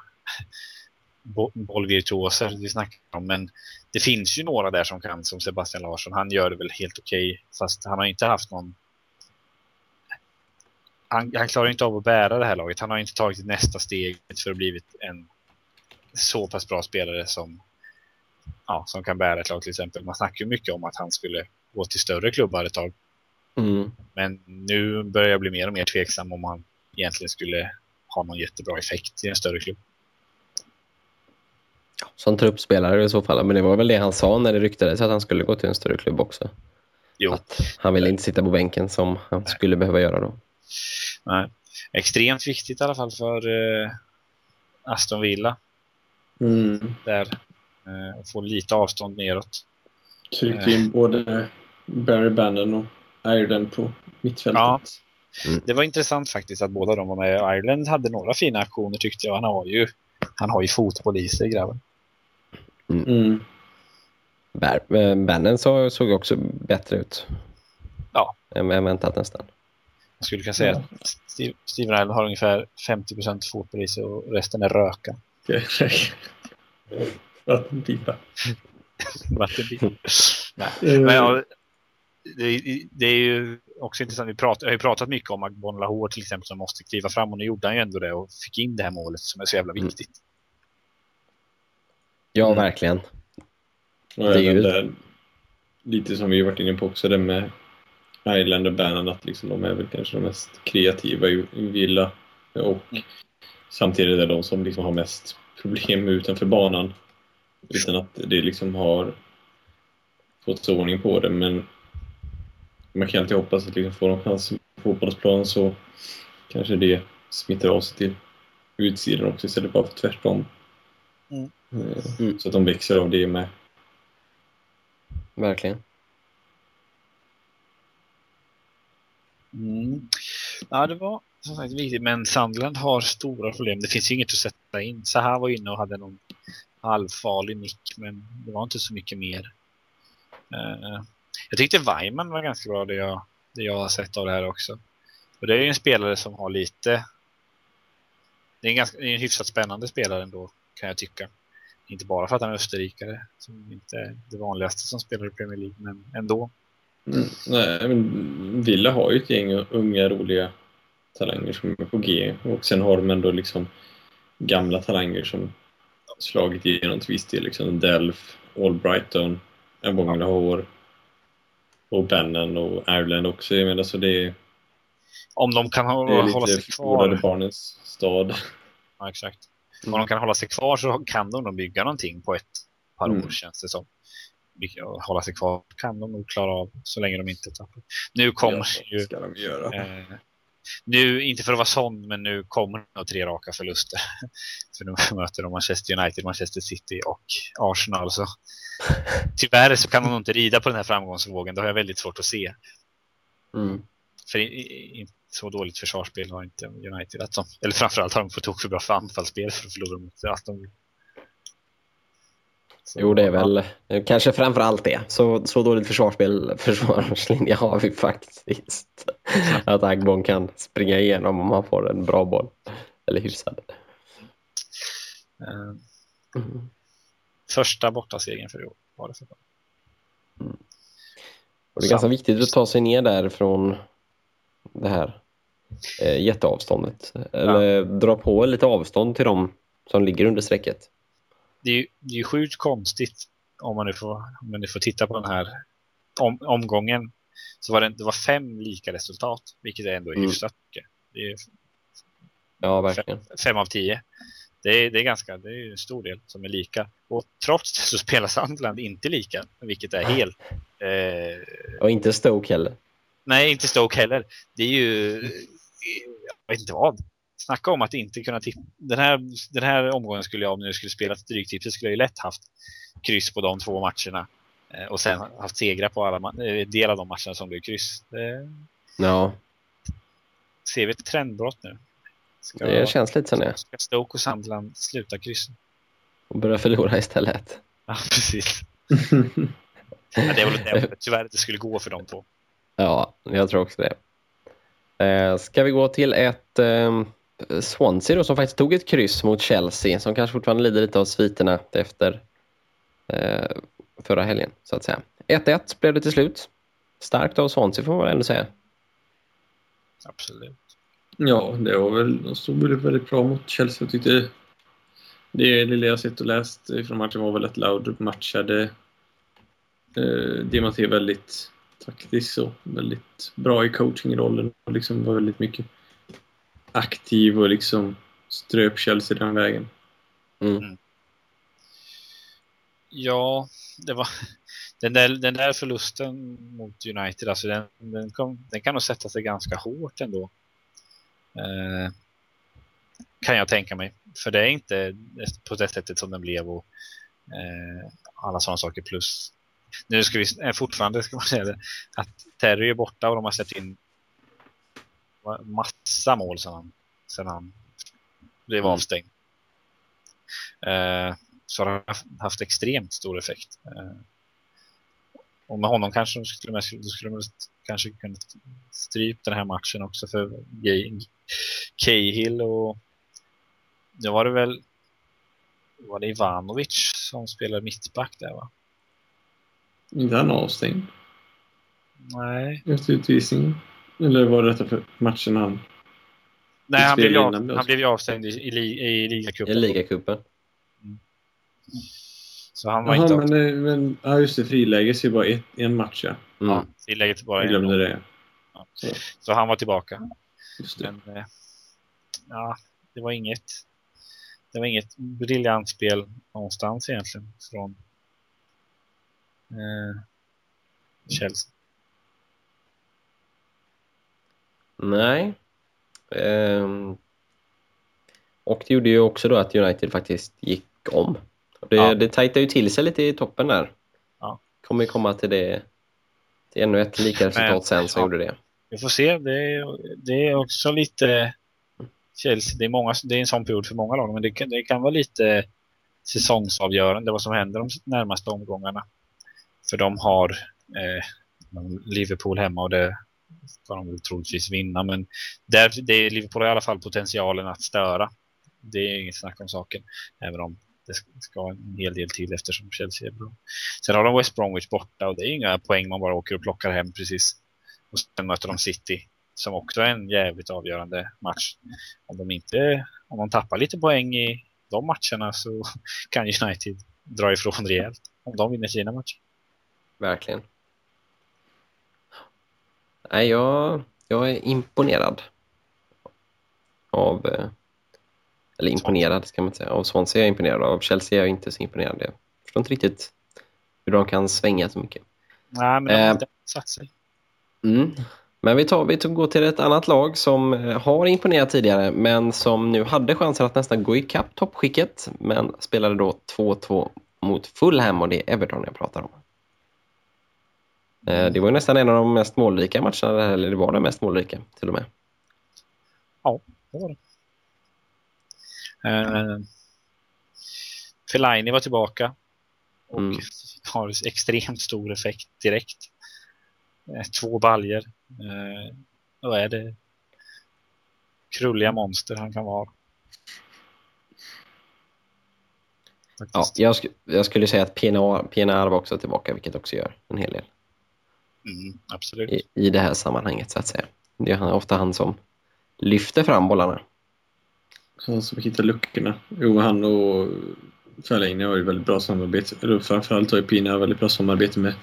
bollvirtuoser vi snackar om, men det finns ju några där som kan, som Sebastian Larsson. Han gör det väl helt okej, okay, fast han har inte haft någon han, han, klarar inte av att bära det här laget. Han har inte tagit nästa steg för att blivit en så pass bra spelare som ja, som kan bära ett lag till exempel. Man snackar ju mycket om att han skulle gå till större klubbar ett tag. Mm. Men nu börjar jag bli mer och mer tveksam om han egentligen skulle ha någon jättebra effekt i en större klubb. som truppspelare i så fall. Men det var väl det han sa när det ryktades att han skulle gå till en större klubb också. Jo. Att han ville inte sitta på bänken som han skulle behöva göra då. Nej. Extremt viktigt i alla fall för eh, Aston Villa. Mm. Där. Eh, få lite avstånd neråt. Tryckte in både Barry Bannon och Ireland på mittfältet. Ja. Mm. Det var intressant faktiskt att båda de var med. Ireland hade några fina aktioner tyckte jag. Han har ju, han har ju fotboll i sig grabben. Mm. Bär- eh, Bannon så, såg också bättre ut. Ja. Än väntat nästan. Jag skulle kunna säga Ja. att Steve, Steven Ireland har ungefär 50% fotboll i sig och resten är röka. Vattenpipa. Vattenbil. Nej. Eh, Men ja, det, det är ju också intressant. Vi prat, jag har ju pratat mycket om Agbon Lahore till exempel som måste kliva fram och nu gjorde han ju ändå det och fick in det här målet som är så jävla Mm. viktigt. Ja, Mm. verkligen. Och Det är ju- där, lite som vi varit inne på också, det med Island och Bannon, att liksom de är väl kanske de mest kreativa i, Villa. Och Mm. samtidigt är det de som liksom har mest problem utanför banan. Utan att det liksom har fått ordning på det. Men man kan alltid hoppas att liksom får de chans på fotbollsplan så kanske det smittar av sig till utsidan också istället för tvärtom. Mm. Eh, Mm. Så att de växer av det med. Verkligen. Mm. Ja, det var som sagt viktigt. Men Sandland har stora problem. Det finns ju inget att sätta in. Så här var inne och hade någon halvfarlig nick, men det var inte så mycket mer. Eh, jag tyckte Weimann var ganska bra det jag, det jag har sett av det här också. Och det är ju en spelare som har lite... Det är en, ganska, det är en hyfsat spännande spelare ändå, kan jag tycka. Inte bara för att han är österrikare, som inte är det vanligaste som spelar i Premier League, men ändå. Mm. Nej, men Villa har ju ett gäng unga roliga talanger som är på G och sen har de ändå liksom gamla talanger som slagit igenom till viss del. Liksom Delf, Albrighton, Mbonga Lahore och Bannon och Ireland också. Jag menar, så det är, Om de kan det hålla, är hålla sig lite förlorade kvar. barnens stad. Ja, exakt. Mm. Om de kan hålla sig kvar så kan de nog bygga någonting på ett par Mm. år känns det som. Hålla sig kvar kan de nog klara av så länge de inte tappar. Nu kommer Ja, ju, ska de göra. eh, nu, inte för att vara sån, men nu kommer nog tre raka förluster. för nu möter de Manchester United, Manchester City och Arsenal. Så. Tyvärr så kan de inte rida på den här framgångsvågen. Det har jag väldigt svårt att se. Mm. För i, i, så dåligt försvarsspel har inte United. Att de, eller framförallt har de fått tok för bra för anfallsspel för att förlora mot Aston Villa. Så, Jo, det är ja. väl eh, kanske framför allt det. Så, så dåligt försvarsspel, försvarslinje har vi faktiskt. Att Agbon kan springa igenom om han får en bra boll. Eller hyfsad. Eh, Mm. första bortasegern för i år var det för dem. Och det är ganska viktigt att ta sig ner där från det här eh, jätteavståndet. Eller dra på lite avstånd till dem som ligger under strecket. Det är ju det är ju sjukt konstigt om man nu får, om man nu får titta på den här om, omgången. Så var det, det var fem lika resultat, vilket är ändå Mm. hyfsat mycket. Är Ja, verkligen. fem av tio. Det är, det är ganska, det är en stor del som är lika. Och trots det så spelar Sandland inte lika, vilket är helt... Eh, Och inte Stoke heller. nej, inte Stoke heller. Det är ju... Jag vet inte vad. Snacka om att inte kunna tippa. Den här, den här omgången skulle jag, om jag skulle spela ett stryktipset, skulle jag ju lätt haft kryss på de två matcherna. Eh, och sen haft segrar på alla eh, del av de matcherna som blev kryss. Ja, ser vi ett trendbrott nu? Ska, det känns lite så det. ska Stoke och Sandland sluta kryssa? Och börja förlora istället. Ja, precis. Ja, det är väl det tyvärr att det skulle gå för de två. Ja, jag tror också det. Eh, ska vi gå till ett eh, Swansea då, som faktiskt tog ett kryss mot Chelsea som kanske fortfarande lider lite av sviterna efter eh, förra helgen så att säga. 1-1 blev det till slut. Starkt av Swansea får man väl ändå säga. Absolut. Ja, det var väl, de stod väl väldigt bra mot Chelsea. Jag tyckte det lilla jag sett och läst från matchen var väl att Laudrup matchade eh, Diamante väldigt taktiskt och väldigt bra i coachingrollen och liksom var väldigt mycket aktiv och liksom ströp Chelsea den vägen. Mm. Ja, det var den där, den där förlusten mot United, alltså den, den, kom, den kan nog sätta sig ganska hårt ändå. Eh, kan jag tänka mig. För det är inte på det sättet som den blev och eh, alla sådana saker plus. Nu ska vi eh, fortfarande ska man säga det, att Terry är borta och de har släppt in massa mål sedan han, sedan han blev mm. avstängd. Eh, så har det haft extremt stor effekt. Eh, och med honom kanske de skulle, de skulle de kanske kunna strypa den här matchen också för Cahill och då var det väl var det Ivanovic som spelade mittback där va? Inte han avstängd? Nej. Efter utvisning? Eller var det detta för matchen han... Nej, han blev, av, han blev ju avstängd i, i, i ligacupen. I ligacupen. Mm. Så han var Aha, inte men, eh, men, ja, just det. Friläge är bara ett, en match, ja. Mm. Ja, friläget bara Jag glömde det. Ja. Så. så. han var tillbaka. Men, eh, ja, det var inget det var inget briljant spel någonstans egentligen från eh, Chelsea. Nej. Um, och det gjorde ju också då att United faktiskt gick om. Det, ja. det tajtade ju till sig lite i toppen där. Ja. Kommer komma till det till ännu ett lika resultat sen som ja. gjorde det. Vi får se. Det är, det är också lite Chelsea. Det är, många, det är en sån period för många lag, men det kan, det kan vara lite säsongsavgörande vad som händer de närmaste omgångarna. För de har eh, Liverpool hemma och det ska de väl troligtvis vinna. Men där, det är Liverpool har i alla fall potentialen att störa. Det är inget snack om saken. Även om det ska en hel del till eftersom Chelsea är bra. Sen har de West Bromwich borta och det är inga poäng man bara åker och plockar hem precis. Och sen möter de City som också är en jävligt avgörande match. Om de inte om de tappar lite poäng i de matcherna så kan United dra ifrån rejält om de vinner sina matcher. Verkligen. Nej, jag, jag är imponerad av eh, eller imponerad ska man inte säga. Av Swansea är jag imponerad. Av Chelsea är jag inte så imponerad. Jag förstår inte riktigt hur de kan svänga så mycket. Nej, men de har eh, inte satt sig. Mm. Men vi, tar, vi går till ett annat lag som eh, har imponerat tidigare men som nu hade chansen att nästan gå ikapp toppskicket men spelade då 2-2 mot Fulham och det är Everton jag pratar om. Eh, det var nästan en av de mest målrika matcherna, eller det var den mest målrika till och med. Ja, det var det. Uh, Fellaini var tillbaka och mm. har extremt stor effekt direkt. Uh, två baljer. Uh, vad är det? Krulliga monster han kan vara. Ja, jag, sk jag, skulle säga att PNR, PNR var också tillbaka, vilket också gör en hel del. Mm, absolut. I, I det här sammanhanget, så att säga. Det är ofta han som lyfter fram bollarna. Han som hittar luckorna. Jo, han och Fellaini har ju väldigt bra samarbete. Eller framförallt har ju Pina väldigt bra samarbete med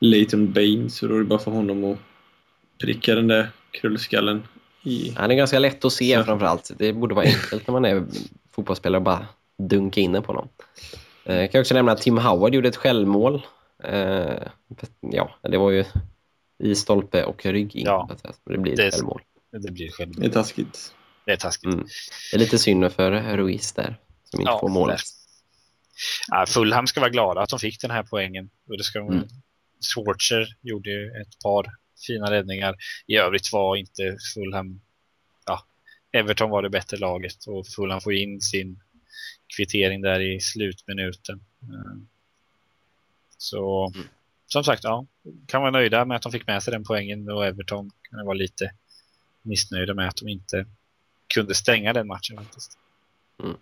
Leighton Baines. Så då är det bara för honom att pricka den där krullskallen i... Han är ganska lätt att se så. framförallt. Det borde vara enkelt när man är fotbollsspelare att bara dunka in på honom. Eh, jag kan också nämna att Tim Howard gjorde ett självmål. Eh, ja, det var ju i stolpe och rygg in. Ja, det blir självmål. Det blir självmål. Det är taskigt. Det är taskigt. Mm. Det är lite synd för Ruiz där, som inte ja, får målet. Ja, Fulham ska vara glada att de fick den här poängen. Och det ska mm. Schwarzer gjorde ju ett par fina räddningar. I övrigt var inte Fulham... Ja, Everton var det bättre laget och Fulham får in sin kvittering där i slutminuten. Eh, så mm. som sagt, ja, kan vara nöjda med att de fick med sig den poängen och Everton kan vara lite missnöjda med att de inte kunde stänga den matchen faktiskt. Mm.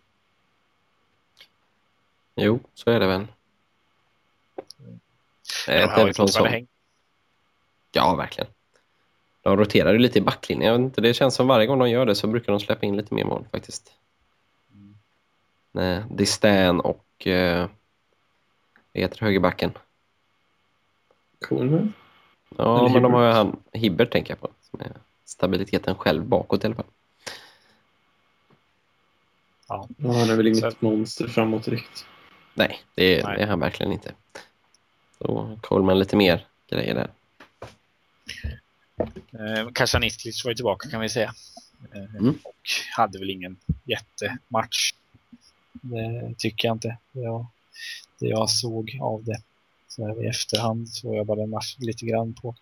Jo, så är det väl. Mm. Ett Everton som... Ja, verkligen. De roterar ju lite i backlinjen. Jag vet inte, det känns som varje gång de gör det så brukar de släppa in lite mer mål faktiskt. Mm. Nej, Distan och eh, heter högerbacken? Coolman? Ja, Eller men de har ju han Hibbert tänker jag på. Som är stabiliteten själv bakåt i alla fall. Ja. han är väl inget så... monster framåt riktigt. Nej, det, Nej. det är han verkligen inte. Då Coleman lite mer grejer där. Eh, Kasanitlic var ju tillbaka kan vi säga. Eh, Mm. Och hade väl ingen jättematch. Det tycker jag inte. Det jag, det jag såg av det. Så här i efterhand såg jag bara lite grann på.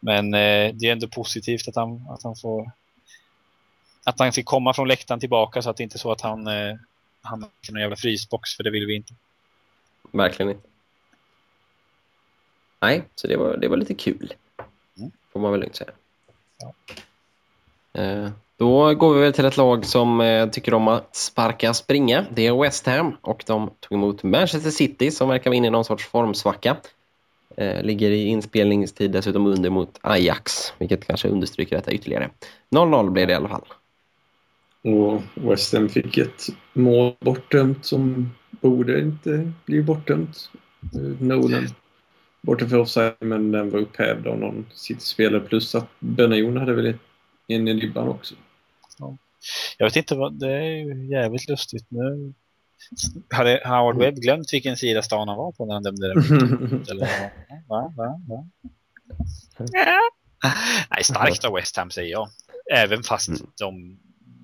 Men eh, det är ändå positivt att han, att han får att han fick komma från läktaren tillbaka så att det inte är så att han eh, hamnar i någon jävla frysbox för det vill vi inte. Verkligen inte. Nej, så det var, det var lite kul. Mm. Får man väl lugnt säga. Ja. Eh, då går vi väl till ett lag som eh, tycker om att sparka springa. Det är West Ham och de tog emot Manchester City som verkar vara inne i någon sorts formsvacka. Eh, Ligger i inspelningstid dessutom under mot Ajax, vilket kanske understryker detta ytterligare. 0-0 blev det i alla fall. Och West Ham fick ett mål bortdömt som borde inte bli bortdömt. Eh, Nolan borta för offside men den var upphävd av någon City-spelare plus att Benayoun hade väl en i ribban också. Jag vet inte vad, det är ju jävligt lustigt nu. Hade Howard Webb glömt vilken sida stan han var på när han dömde det? Eller, va, va, va? Nej, starkt av West Ham säger jag. Även fast Mm. de,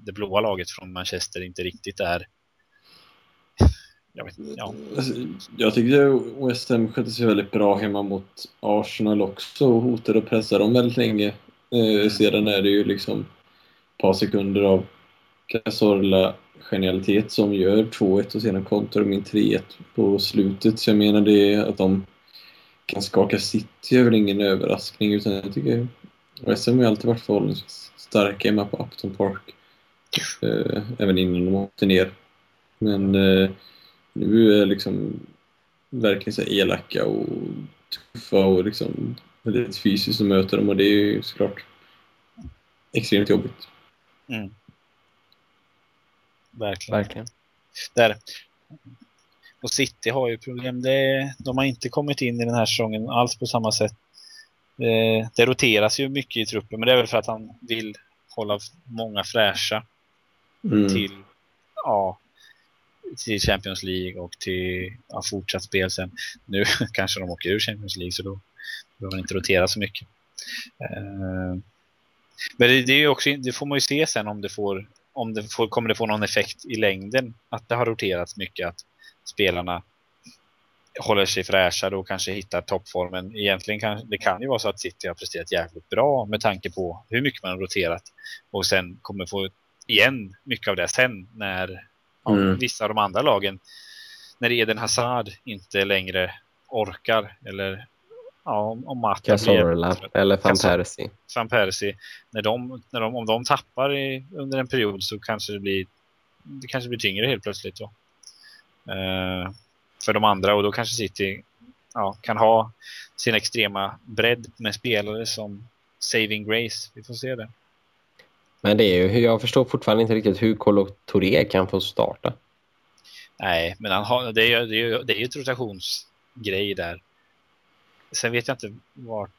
det blåa laget från Manchester inte riktigt är... Jag vet ja. Alltså, jag tyckte West Ham skötte sig väldigt bra hemma mot Arsenal också och hotade och pressade dem väldigt länge. Eh, sedan är det ju liksom par sekunder av Cazorla genialitet som gör 2-1 och sedan kontrar min 3-1 på slutet. Så jag menar det att de kan skaka City är väl ingen överraskning utan jag tycker West Ham har ju alltid varit förhållandevis starka hemma på Upton Park. Eh, även innan de åkte ner. Men eh, nu är liksom verkligen så elaka och tuffa och liksom väldigt fysiskt att möta dem och det är ju såklart extremt jobbigt. Mm. Verkligen. Verkligen. Där. Och City har ju problem. Det, de har inte kommit in i den här säsongen alls på samma sätt. Eh, det roteras ju mycket i truppen, men det är väl för att han vill hålla många fräscha Mm. till, ja, till Champions League och till ja, fortsatt spel sen. Nu kanske de åker ur Champions League så då behöver man inte rotera så mycket. Eh, men det, det, är också, det får man ju se sen om det får, om det får, kommer det få någon effekt i längden att det har roterats mycket att spelarna håller sig fräscha och kanske hittar toppformen. Egentligen kan det kan ju vara så att City har presterat jävligt bra med tanke på hur mycket man har roterat och sen kommer få igen mycket av det sen när Mm. vissa av de andra lagen när Eden Hazard inte längre orkar eller ja, om, om Mata Cazorla eller Van Persie. Van Persie, när de, när de, om de tappar i, under en period så kanske det blir det kanske blir tyngre helt plötsligt då. Eh, för de andra och då kanske City ja, kan ha sin extrema bredd med spelare som Saving Grace. Vi får se det. Men det är ju, jag förstår fortfarande inte riktigt hur Kolo Touré kan få starta. Nej, men han har, det, är, det, är, det är ju ett rotationsgrej där. Sen vet jag inte vart...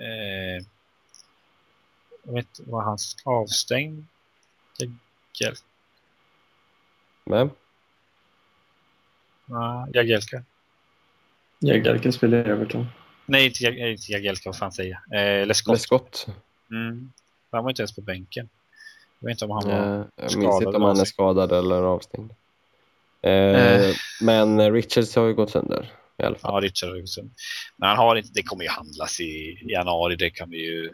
Eh, jag vet inte, var han avstängd? Jagielka? Men Ja, Jagielka. Jägare spela i Everton. Nej, inte, Jag- inte Jagielka, vad fan säger jag? Eh, Lescott. Lescott. Mm. Han var inte ens på bänken. Jag vet inte om han var... Eh, jag minns skadad inte om han är skadad eller avstängd. Eh, Eh. Men Richards har ju gått sönder i alla fall. Ja, Richard. Men han har inte, det kommer ju handlas i januari, det kan vi ju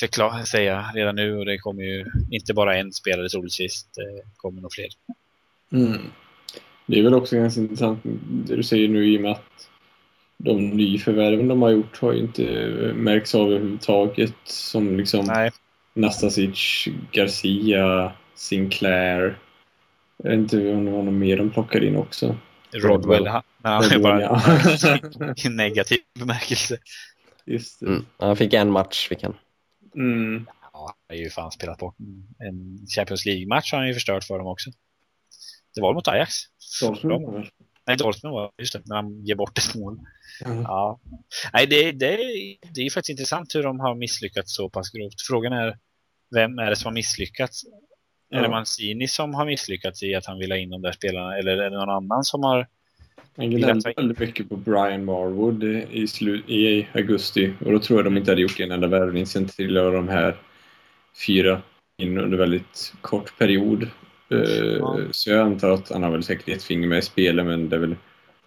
förklara, säga redan nu. Och det kommer ju inte bara en spelare troligtvis, det kommer nog fler. Mm. Det är väl också ganska intressant det du säger nu i och med att de nyförvärven de har gjort har ju inte märkts av överhuvudtaget. Som liksom Nej, Nastasic, Garcia, Sinclair. Jag vet inte om det var någon mer de plockade in också. Rodwell, han, men han är Rodwell, bara ja. i negativ bemärkelse. Just det. Mm. Han fick en match, fick han. Mm. Ja, han har ju fan spelat bort en Champions League-match har han ju förstört för dem också. Det var mot Ajax. Dortmund? Nej, Dortmund var just det, när han ger bort ett mål. Ja. Ja. Nej, det, det, det är ju faktiskt intressant hur de har misslyckats så pass grovt. Frågan är, vem är det som har misslyckats? Är det Mancini som har misslyckats i att han vill ha in de där spelarna eller är det någon annan som har han gnällde väldigt mycket på Brian Marwood i, i augusti och då tror jag de inte hade gjort en enda värvning sen till de här fyra in under väldigt kort period. Eh, ja. Så jag antar att han har väl säkert ett finger med i spelet men det är väl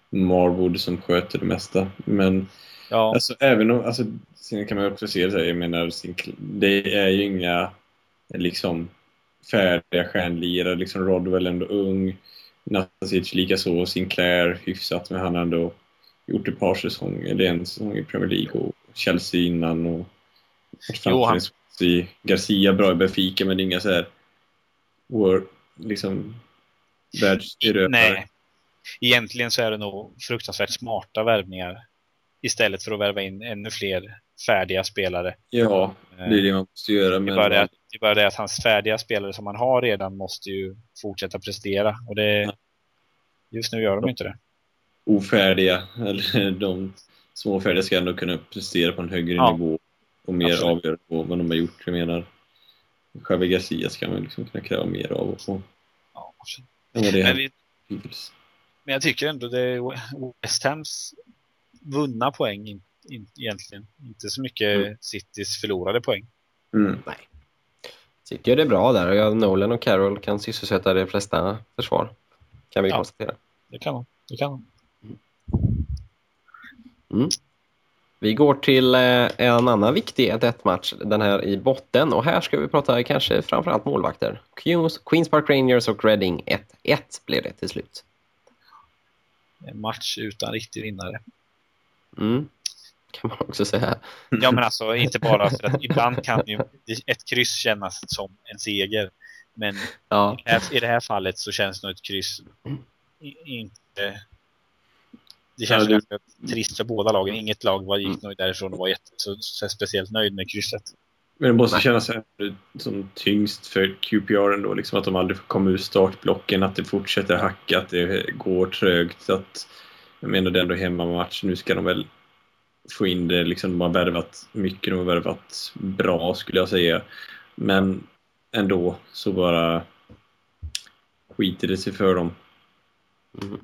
Marwood som sköter det mesta. Men ja. alltså, även om, alltså, sen kan man också se det så här, jag menar, det är ju inga liksom färdiga stjärnlirare, liksom Rodwell ändå ung. Nastasic likaså, Sinclair hyfsat, men han har ändå gjort ett par säsonger, eller en säsong i Premier League och Chelsea innan och jo, han... Garcia bra i Benfica, men det är inga så här war, liksom. Nej, egentligen så är det nog fruktansvärt smarta värvningar istället för att värva in ännu fler färdiga spelare. Ja, det är det man måste göra. Men... Det, är bara det, att, det är bara det att hans färdiga spelare som man har redan måste ju fortsätta prestera. Och det, just nu gör de inte det. Ofärdiga, eller de småfärdiga ska ändå kunna prestera på en högre ja. nivå och mer Absolut. avgöra på vad de har gjort. Jag menar, Javi Garcia ska man liksom kunna kräva mer av och få. Ja, men, vi, men jag tycker ändå det är West Hams vunna poäng in, egentligen. Inte så mycket mm. Citys förlorade poäng. Mm. Nej. City gör det bra där och Nolan och Carroll kan sysselsätta de flesta försvar. Kan vi ja, konstatera. Det kan de. Det kan de. Mm. Vi går till eh, en annan viktig 1-1-match, den här i botten. Och här ska vi prata kanske framförallt målvakter. Queens Park Rangers och Reading 1-1 blev det till slut. En match utan riktig vinnare. Mm kan man också säga. Ja, men alltså inte bara för att ibland kan ju ett kryss kännas som en seger. Men ja. i, det här, i det här fallet så känns nog ett kryss inte... Det känns ja, ganska trist för båda lagen. Inget lag var, gick nog därifrån och var jätte, så, så speciellt nöjd med krysset. Men det måste kännas som tyngst för QPR ändå, liksom att de aldrig komma ur startblocken, att det fortsätter hacka, att det går trögt. Att, jag menar, det är ändå hemmamatch. Nu ska de väl få in det. Liksom, de har värvat mycket, de har värvat bra skulle jag säga. Men ändå så bara skiter det sig för dem. Mm.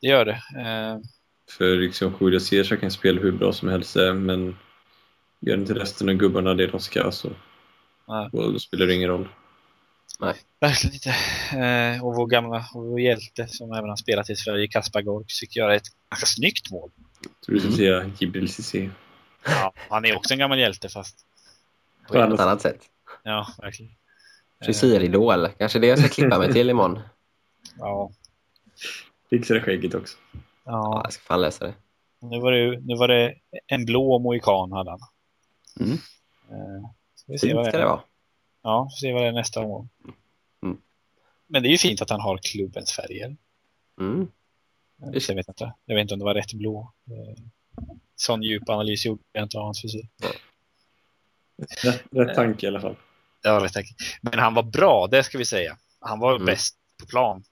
Det gör det. Uh... För liksom Julia Cesar kan spela hur bra som helst men gör inte resten av gubbarna det de ska så Nej. då spelar det ingen roll. Nej. Verkligen inte. Eh, och vår gamla och vår hjälte som även har spelat i Sverige, Kaspar Gork, fick göra ett ganska snyggt mål. Tror du skulle säga Jibril Cissé? Ja, han är också en gammal hjälte fast på ett annat sätt. Ja, verkligen. Frisyridol, kanske det jag ska klippa mig till imorgon. Ja. Fixa det skägget också. Ja. ja. Jag ska fan läsa det. Nu var det, nu var det en blå mohikan hade han. Mm. Eh, vi se Fint vad det, det vara. Ja, får se vad det är nästa gång. Mm. Men det är ju fint att han har klubbens färger. Mm. Jag vet inte. Jag vet inte om det var rätt blå. Eh, sån djup analys gjorde jag inte av hans fysik. Rätt, rätt tanke i alla fall. Ja, rätt tanke. Men han var bra, det ska vi säga. Han var mm. bäst på plan.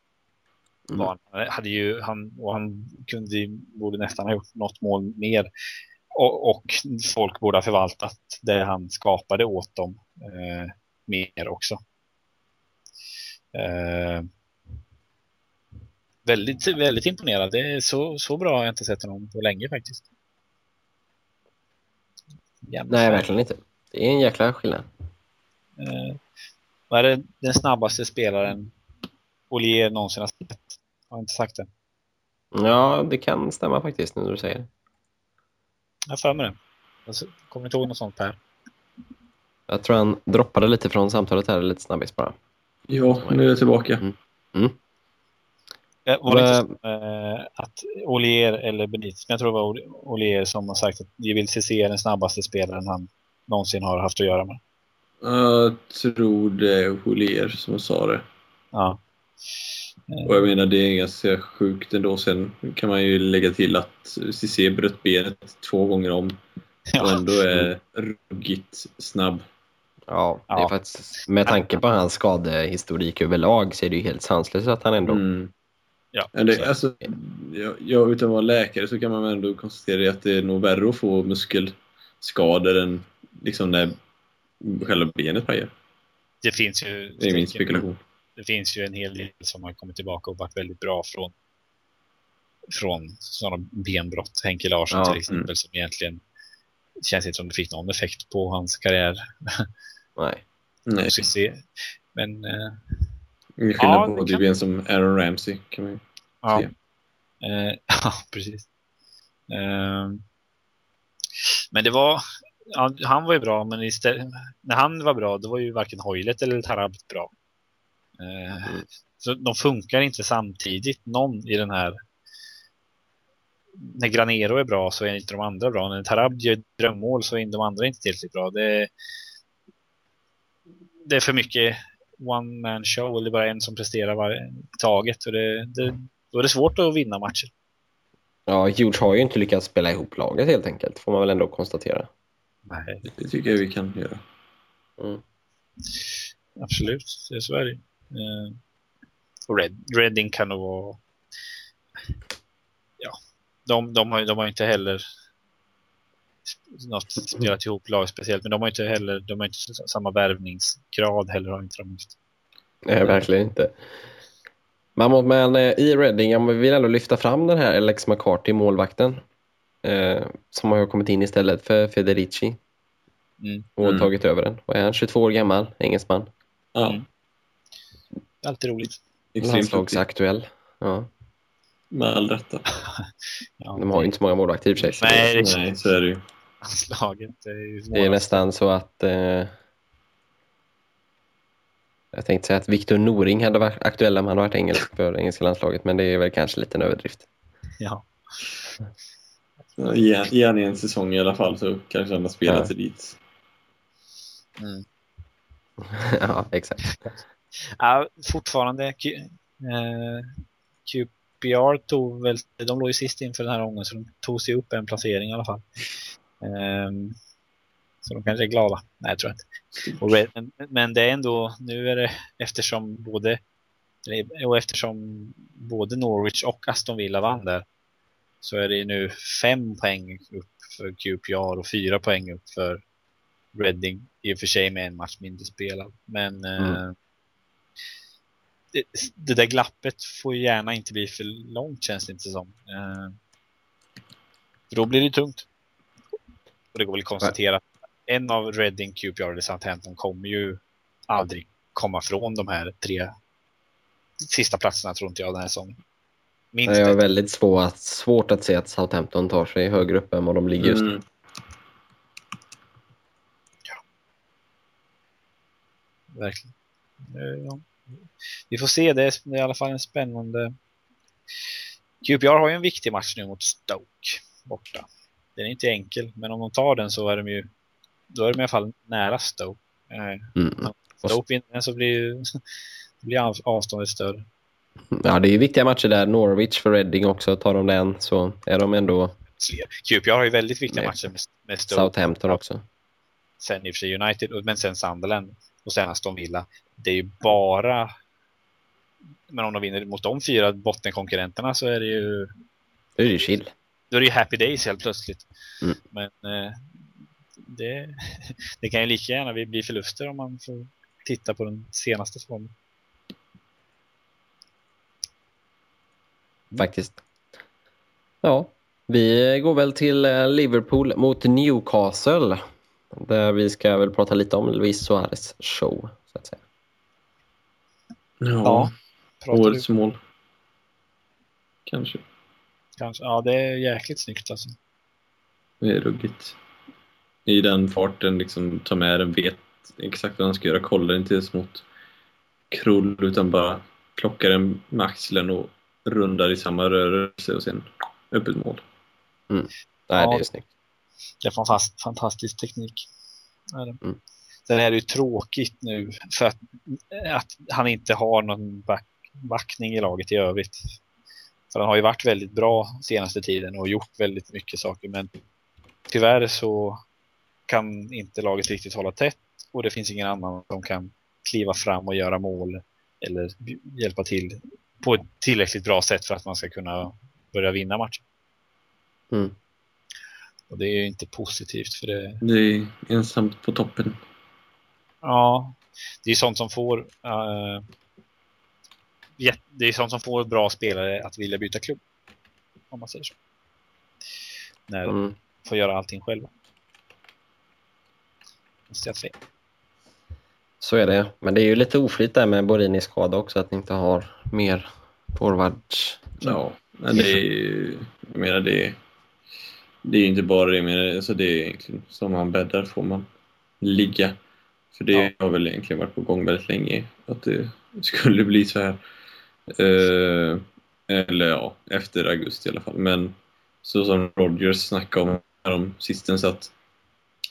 Mm. Han hade ju, han, och han kunde, borde nästan ha gjort något mål mer. Och, och folk borde ha förvaltat det han skapade åt dem eh, mer också. Eh, väldigt, väldigt imponerad. Det är så, så bra har jag inte sett honom på länge faktiskt. Jämför. Nej, verkligen inte. Det är en jäkla skillnad. Eh, vad är det den snabbaste spelaren Olier någonsin har sett? Har jag inte sagt det? Ja, det kan stämma faktiskt när du säger det. Jag för mig det. Jag kommer inte ihåg något sånt Per. Jag tror han droppade lite från samtalet här lite snabbis bara. Ja, nu är jag tillbaka. Mm. Mm. Var det inte så, äh, att Olier eller Benitez, men jag tror det var Olier som har sagt att vill se den snabbaste spelaren han någonsin har haft att göra med. Jag tror det är Olier som sa det. Ja. Och jag menar det är ganska sjukt ändå. Sen kan man ju lägga till att Cissé bröt benet två gånger om och ändå är ruggigt snabb. Ja, det är ja. faktiskt, med tanke på hans skadehistorik överlag så är det ju helt sanslöst att han ändå mm. Ja, det, alltså, jag, jag, utan att vara läkare så kan man ändå konstatera att det är nog värre att få muskelskador än liksom när själva benet pajar. det finns ju... Det är min spekulation. Det finns ju en hel del som har kommit tillbaka och varit väldigt bra från från sådana benbrott. Henke Larsson Ja, till exempel mm. som egentligen känns inte som det fick någon effekt på hans karriär. Nej. Nej, se. Men eh, ingen Ja, skillnad det på kan- DBn som Aaron Ramsey. Kan man ju. ja. Se. Eh, ja, precis. Eh, men det var, ja, han var ju bra, men istället, när han var bra, då var ju varken Hoylet eller Tarabt bra. Eh, Mm. Så de funkar inte samtidigt, någon i den här. När Granero är bra så är inte de andra bra. När Tarabt gör drömmål så är de andra inte tillräckligt bra. Det, det är för mycket one man show eller bara en som presterar varje taget. Och det, det, då är det svårt att vinna matcher. Ja, Hughes har ju inte lyckats spela ihop laget helt enkelt, får man väl ändå konstatera. Nej, Det tycker jag vi kan göra. Mm. absolut. Det är det. Eh, och Red, Reading kan nog vara... Ja, de, de, har, de har inte heller något spelat ihop lag speciellt, men de har inte heller de har inte samma värvningsgrad heller. Har inte de just. Nej, verkligen inte. Må- Men eh, i Reading, jag vill ändå lyfta fram den här Alex McCarthy, målvakten. Eh, som har kommit in istället för Federici Mm. och Mm. tagit över den. Och är han 22 år gammal, engelsman. Ja, Mm. Alltid roligt. Landslagsaktuell. Ja, Med all rätta. Ja, de har ju inte så många målvakter i och för sig. Nej, det- Nej, så är det ju. Det är ju Det är nästan så att eh, jag tänkte säga att Viktor Noring hade varit aktuell om han varit engelsk för engelska landslaget, men det är väl kanske lite en överdrift. Ja. Ge ge han en säsong i alla fall så kanske han har spelat Ja. sig dit. Mm. ja, exakt. Ja, fortfarande Q, eh, QPR tog väl, de låg ju sist inför den här gången så de tog sig upp en placering i alla fall. Ehm, så de kanske är glada. Nej, jag tror inte. Men, men det är ändå, nu är det eftersom både och eftersom både Norwich och Aston Villa vann där så är det nu fem poäng upp för QPR och fyra poäng upp för Reading. I och för sig med en match mindre spelad. Men eh, Mm. Det, det där glappet får ju gärna inte bli för långt känns det inte som. Eh, för då blir det tungt. Och det går väl att konstatera att en av Reading, QPR eller Southampton kommer ju aldrig komma från de här tre sista platserna tror inte jag den här säsongen. Minst Jag har väldigt svårt, svårt att se att Southampton tar sig högre upp än vad de ligger just nu. Mm. Verkligen. Eh, Ja. Vi får se, det är, i alla fall en spännande... QPR har ju en viktig match nu mot Stoke borta. Den är inte enkel, men om de tar den så är de ju då är de i alla fall nära Stoke. Eh, Mm. Stoke vinner så blir, ju- blir av- avståndet större. Ja, det är ju viktiga matcher där. Norwich för Reading också. Tar de den så är de ändå QPR har ju väldigt viktiga Nej. matcher med, med Stoke. Southampton också. Sen i och för sig United, men sen Sunderland och sen Aston Villa. Det är ju bara... Men om de vinner mot de fyra bottenkonkurrenterna så är det ju... Det är ju chill. Då är det ju happy days helt plötsligt. Mm. Men eh, det, det kan ju lika gärna bli förluster om man får titta på den senaste formen. faktiskt. Ja, vi går väl till eh, Liverpool mot Newcastle. Där vi ska väl prata lite om Luis Suarez show, så att säga. Ja, du årets mål. Kanske. kanske? Ja, det är jäkligt snyggt alltså. Det är ruggigt. I den farten, liksom ta med den, vet exakt vad han ska göra. Kollar inte ens mot Krull utan bara plockar den med axeln och rundar i samma rörelse och sen öppet mål. Nej, Ja. det är snyggt. Det är fantast, fantastisk teknik. Mm. Sen är det ju tråkigt nu för att, att han inte har någon back, backning i laget i övrigt. För han har ju varit väldigt bra senaste tiden och gjort väldigt mycket saker men tyvärr så kan inte laget riktigt hålla tätt och det finns ingen annan som kan kliva fram och göra mål eller hjälpa till på ett tillräckligt bra sätt för att man ska kunna börja vinna matchen. Mm. Och det är ju inte positivt för det, Det är ensamt på toppen. Ja, det är sånt som får uh, det är sånt som får bra spelare att vilja byta klubb. Om man säger så. När mm. får göra allting själva. Måste jag säga. Så är det. Men det är ju lite oflyt där med Borinis skada också, att ni inte har mer forwards. Ja, men det är ju, jag menar det är, det är inte bara det, men alltså det är egentligen som man bäddar får man ligga. För det ja. har väl egentligen varit på gång väldigt länge, att det skulle bli så här. Uh, eller ja, efter augusti i alla fall. Men så som Rogers snackade om, om sistens att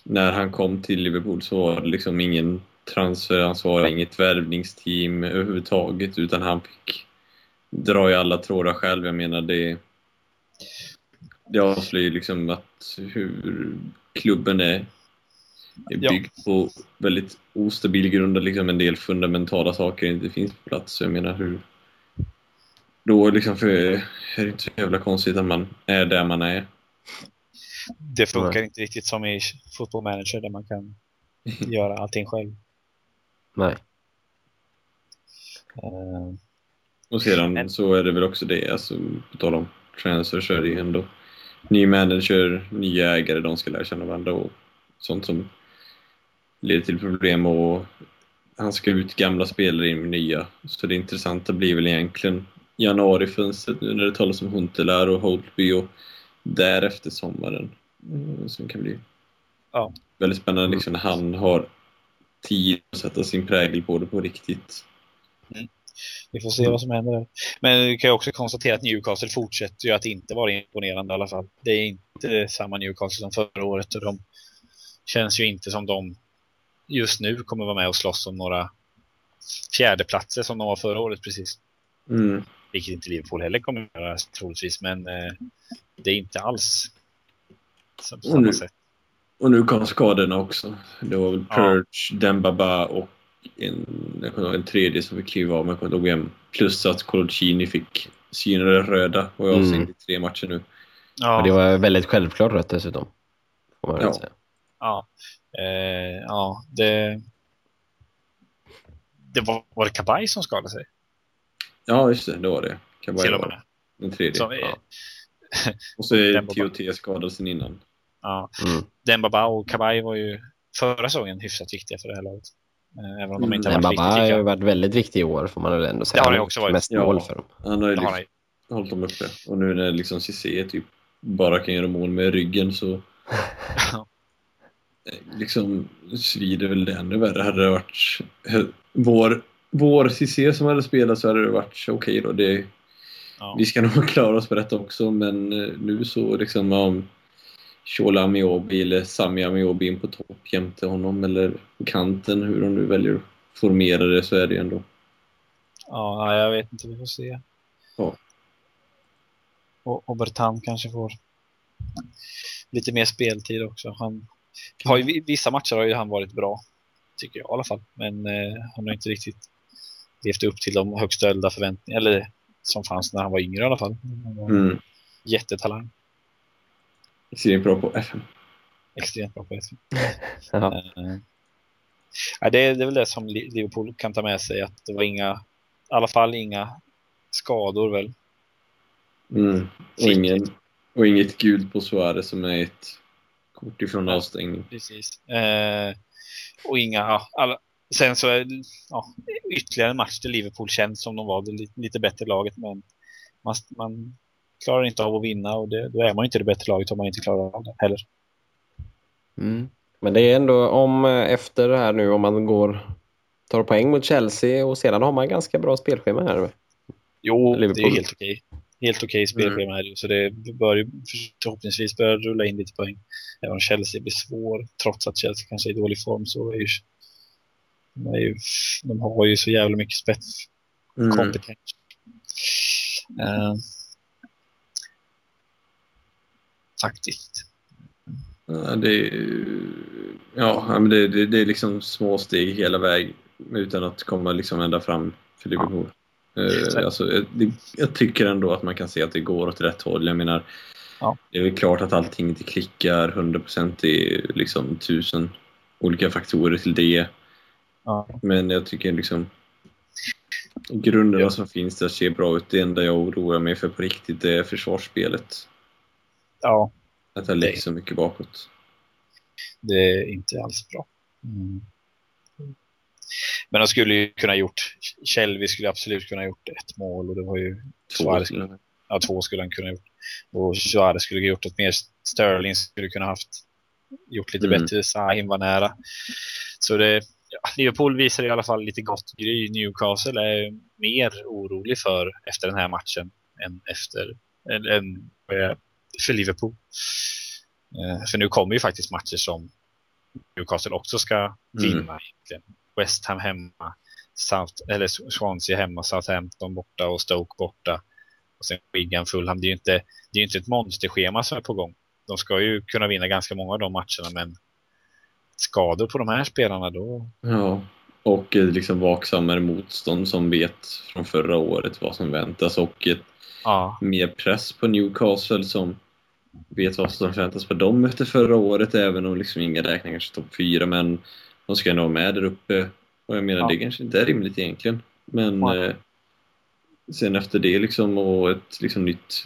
när han kom till Liverpool så var det liksom ingen transferansvarig, inget värvningsteam överhuvudtaget utan han fick dra i alla trådar själv. Jag menar det det avslöjar liksom att hur klubben är, är byggd ja. på väldigt ostabil grund liksom en del fundamentala saker inte finns på plats. Så jag menar hur då liksom för, är det inte så jävla konstigt att man är där man är. Det funkar Nej. inte riktigt som i Football Manager där man kan göra allting själv. Nej. Uh, och sedan så är det väl också det, alltså på tal om transfer så är det ju ändå ny manager, nya ägare, de ska lära känna varandra och sånt som leder till problem och han ska ut gamla spelare in med nya. Så det intressanta blir väl egentligen januarifönstret nu när det talas om Huntelaar och Holtby och därefter sommaren mm, som kan bli ja. väldigt spännande liksom när han har tid att sätta sin prägel på det på riktigt. Mm. Vi får se vad som händer. Men vi kan också konstatera att Newcastle fortsätter ju att inte vara imponerande i alla fall. Det är inte samma Newcastle som förra året och de känns ju inte som de just nu kommer vara med och slåss om några fjärdeplatser som de var förra året precis. Mm. Vilket inte Liverpool heller kommer att göra troligtvis, men eh, det är inte alls på samma nu, sätt. Och nu kom skadorna också. Det var väl Purge, ja. Dembaba och en, en tredje som fick kliva av, men jag kommer inte Plus att Colocini fick synade röda och är avstängd mm. i tre matcher nu. Ja. Och det var väldigt självklart rött dessutom. Får man ja. säga. Ja, eh, ja det, det var, var det Kabaj som skadade sig? Ja, just det, det var det. Kabaj var den tredje. Som är, ja. och så är TOT skadad sen innan. Ja, mm. Dembaba och Kabaj var ju förra säsongen hyfsat viktiga för det här laget. Eh, även om de inte har varit Baba har ju varit väldigt viktig i år får man väl ändå säga. Det har det också varit. Mest mål för dem. Han har ju liksom hållit dem uppe. Och nu när liksom Cissé typ bara kan göra mål med ryggen så liksom svider väl det ännu värre. Hade det varit vår, vår Cissé som hade spelat så hade det varit okej okay då. Det, ja. Vi ska nog klara oss på detta också men eh, nu så liksom om Shola Amiobi eller Sami Amiobi in på topp jämte honom eller på kanten, hur de nu väljer att formera det så är det ju ändå. Ja, jag vet inte, vi får se. Ja. Och Obertan kanske får lite mer speltid också. Han har ju, vissa matcher har ju han varit bra, tycker jag i alla fall. Men eh, han har inte riktigt levt upp till de högst ställda förväntningar, eller som fanns när han var yngre i alla fall. Mm. Jättetalang. Extremt bra på FM. Extremt bra på FM. ja. uh, det, är, det är väl det som Liverpool kan ta med sig, att det var inga, i alla fall inga skador väl. Mm. Och, ingen, och inget gult på Suarez som är ett kort ifrån avstängning. Precis. Uh, och inga, ja, alla, sen så är ja, ytterligare en match där Liverpool känns som de var det lite, lite bättre laget, men man, man klarar inte av att vinna och det, då är man inte det bättre laget om man inte klarar av det heller. Mm. Men det är ändå om eh, efter det här nu om man går tar poäng mot Chelsea och sedan har man ganska bra spelschema här. Jo, Liverpool. det är helt okej. Helt okej spelschema mm. så det bör ju förhoppningsvis börja rulla in lite poäng. Även om Chelsea blir svår, trots att Chelsea kanske är i dålig form så är ju de, är ju, de har ju så jävla mycket spetskompetens. Mm. Uh, faktiskt. Ja, det, är, ja, det, det, det är liksom små steg hela vägen utan att komma liksom ända fram för Liverpool. Ja. Uh, alltså, jag, jag, tycker ändå att man kan se att det går åt rätt håll. Jag menar, ja. det är väl klart att allting inte klickar 100% i liksom tusen olika faktorer till det. Ja. Men jag tycker liksom grunderna som finns där ser bra ut. Det enda jag oroar mig för på riktigt det är försvarsspelet. Ja, Att det läggs så mycket bakåt. det är inte alls bra. Mm. Men de skulle ju kunna gjort, Kjellvi skulle absolut kunna gjort ett mål och det var ju Två Suarez, skulle- ja, två skulle han kunna gjort. Och Suarez skulle ha gjort ett mer, Sterling skulle kunna haft gjort lite Mm. bättre, Sahin var nära. Så det, ja, Liverpool visar i alla fall lite gott gry. Newcastle är mer orolig för efter den här matchen än efter än, än för Liverpool. Eh, För nu kommer ju faktiskt matcher som Newcastle också ska vinna. Mm. egentligen. West Ham hemma, South, eller Swansea hemma, Southampton borta och Stoke borta. Och sen Wigan, Fulham. Det är ju inte, det är inte ett monsterschema som är på gång. De ska ju kunna vinna ganska många av de matcherna, men skador på de här spelarna då... Ja, och ett liksom vaksammare motstånd som vet från förra året vad som väntas och ett Ja, mer press på Newcastle som vet vad som förväntas på dem efter förra året även om liksom ingen räknar kanske topp fyra men de ska nog med där uppe och jag menar Ja. det kanske inte är rimligt egentligen men Ja. eh, sen efter det liksom och ett liksom nytt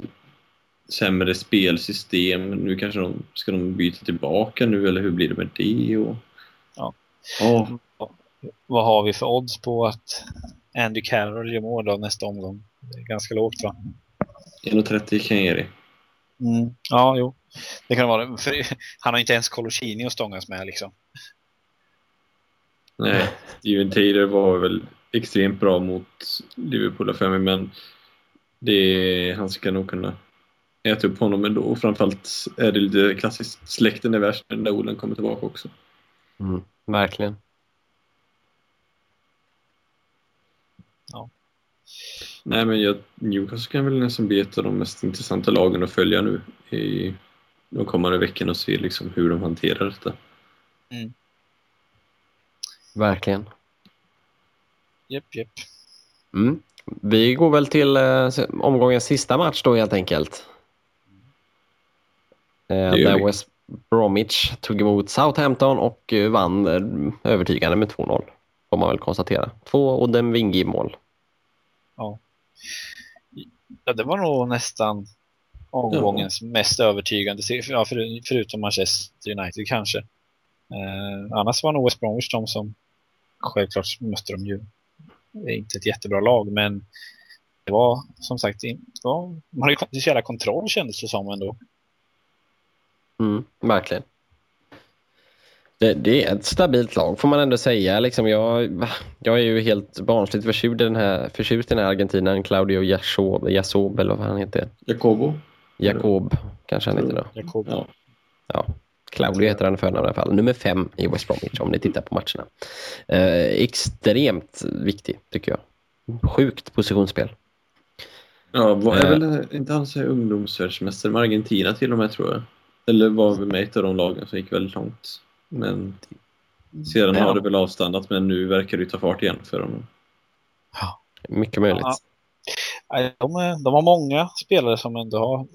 sämre spelsystem nu kanske de ska de byta tillbaka nu eller hur blir det med det och Ja. ja vad har vi för odds på att Andy Carroll gör mål då nästa omgång? Det är ganska lågt va? 1,30 kan jag ge dig Mm. Ja, jo. Det kan det vara. För han har inte ens Colocini att stångas med liksom. Nej, Steven Taylor var väl extremt bra mot Liverpool för mig, men det, han ska nog kunna äta upp honom ändå. Och framförallt är det lite klassiskt, släkten är värst när Olen kommer tillbaka också. Mm, verkligen. Nej, men jag, Newcastle kan väl nästan bli ett av de mest intressanta lagen att följa nu i de kommande veckorna och se liksom hur de hanterar detta. Verkligen. Japp, japp. Mm. Vi går väl till eh, omgångens sista match då helt enkelt. Eh, där vi. West Bromwich tog emot Southampton och eh, vann eh, övertygande med 2-0. Får man väl konstatera. Två Odden Wingi mål. Ja, det var nog nästan omgångens mest övertygande, ja, för, förutom Manchester United kanske. Eh, annars var nog West Bromwich de som, självklart mötte de ju inte ett jättebra lag, men det var som sagt, ja, man hade ju så jävla kontroll kändes det som ändå. Mm, verkligen. Det, det är ett stabilt lag får man ändå säga. Liksom jag, jag är ju helt barnsligt förtjust i den här, förtjust i den här argentinaren Claudio Yasob, Yasob eller vad han heter. Jacobo? Jacob kanske han heter då. Jakob. Ja. Ja, Claudio heter han i förnamn i alla fall. Nummer fem i West Bromwich om ni tittar på matcherna. Eh, extremt viktig tycker jag. Sjukt positionsspel. Ja, var Eh. är väl inte han så ungdomsvärldsmästare med Argentina till och med tror jag. Eller var vi med ett av de lagen som gick väldigt långt. Men sedan Ja. har det väl avstannat men nu verkar det ta fart igen för honom. Mycket möjligt. Ja. De, de har många spelare som ändå har...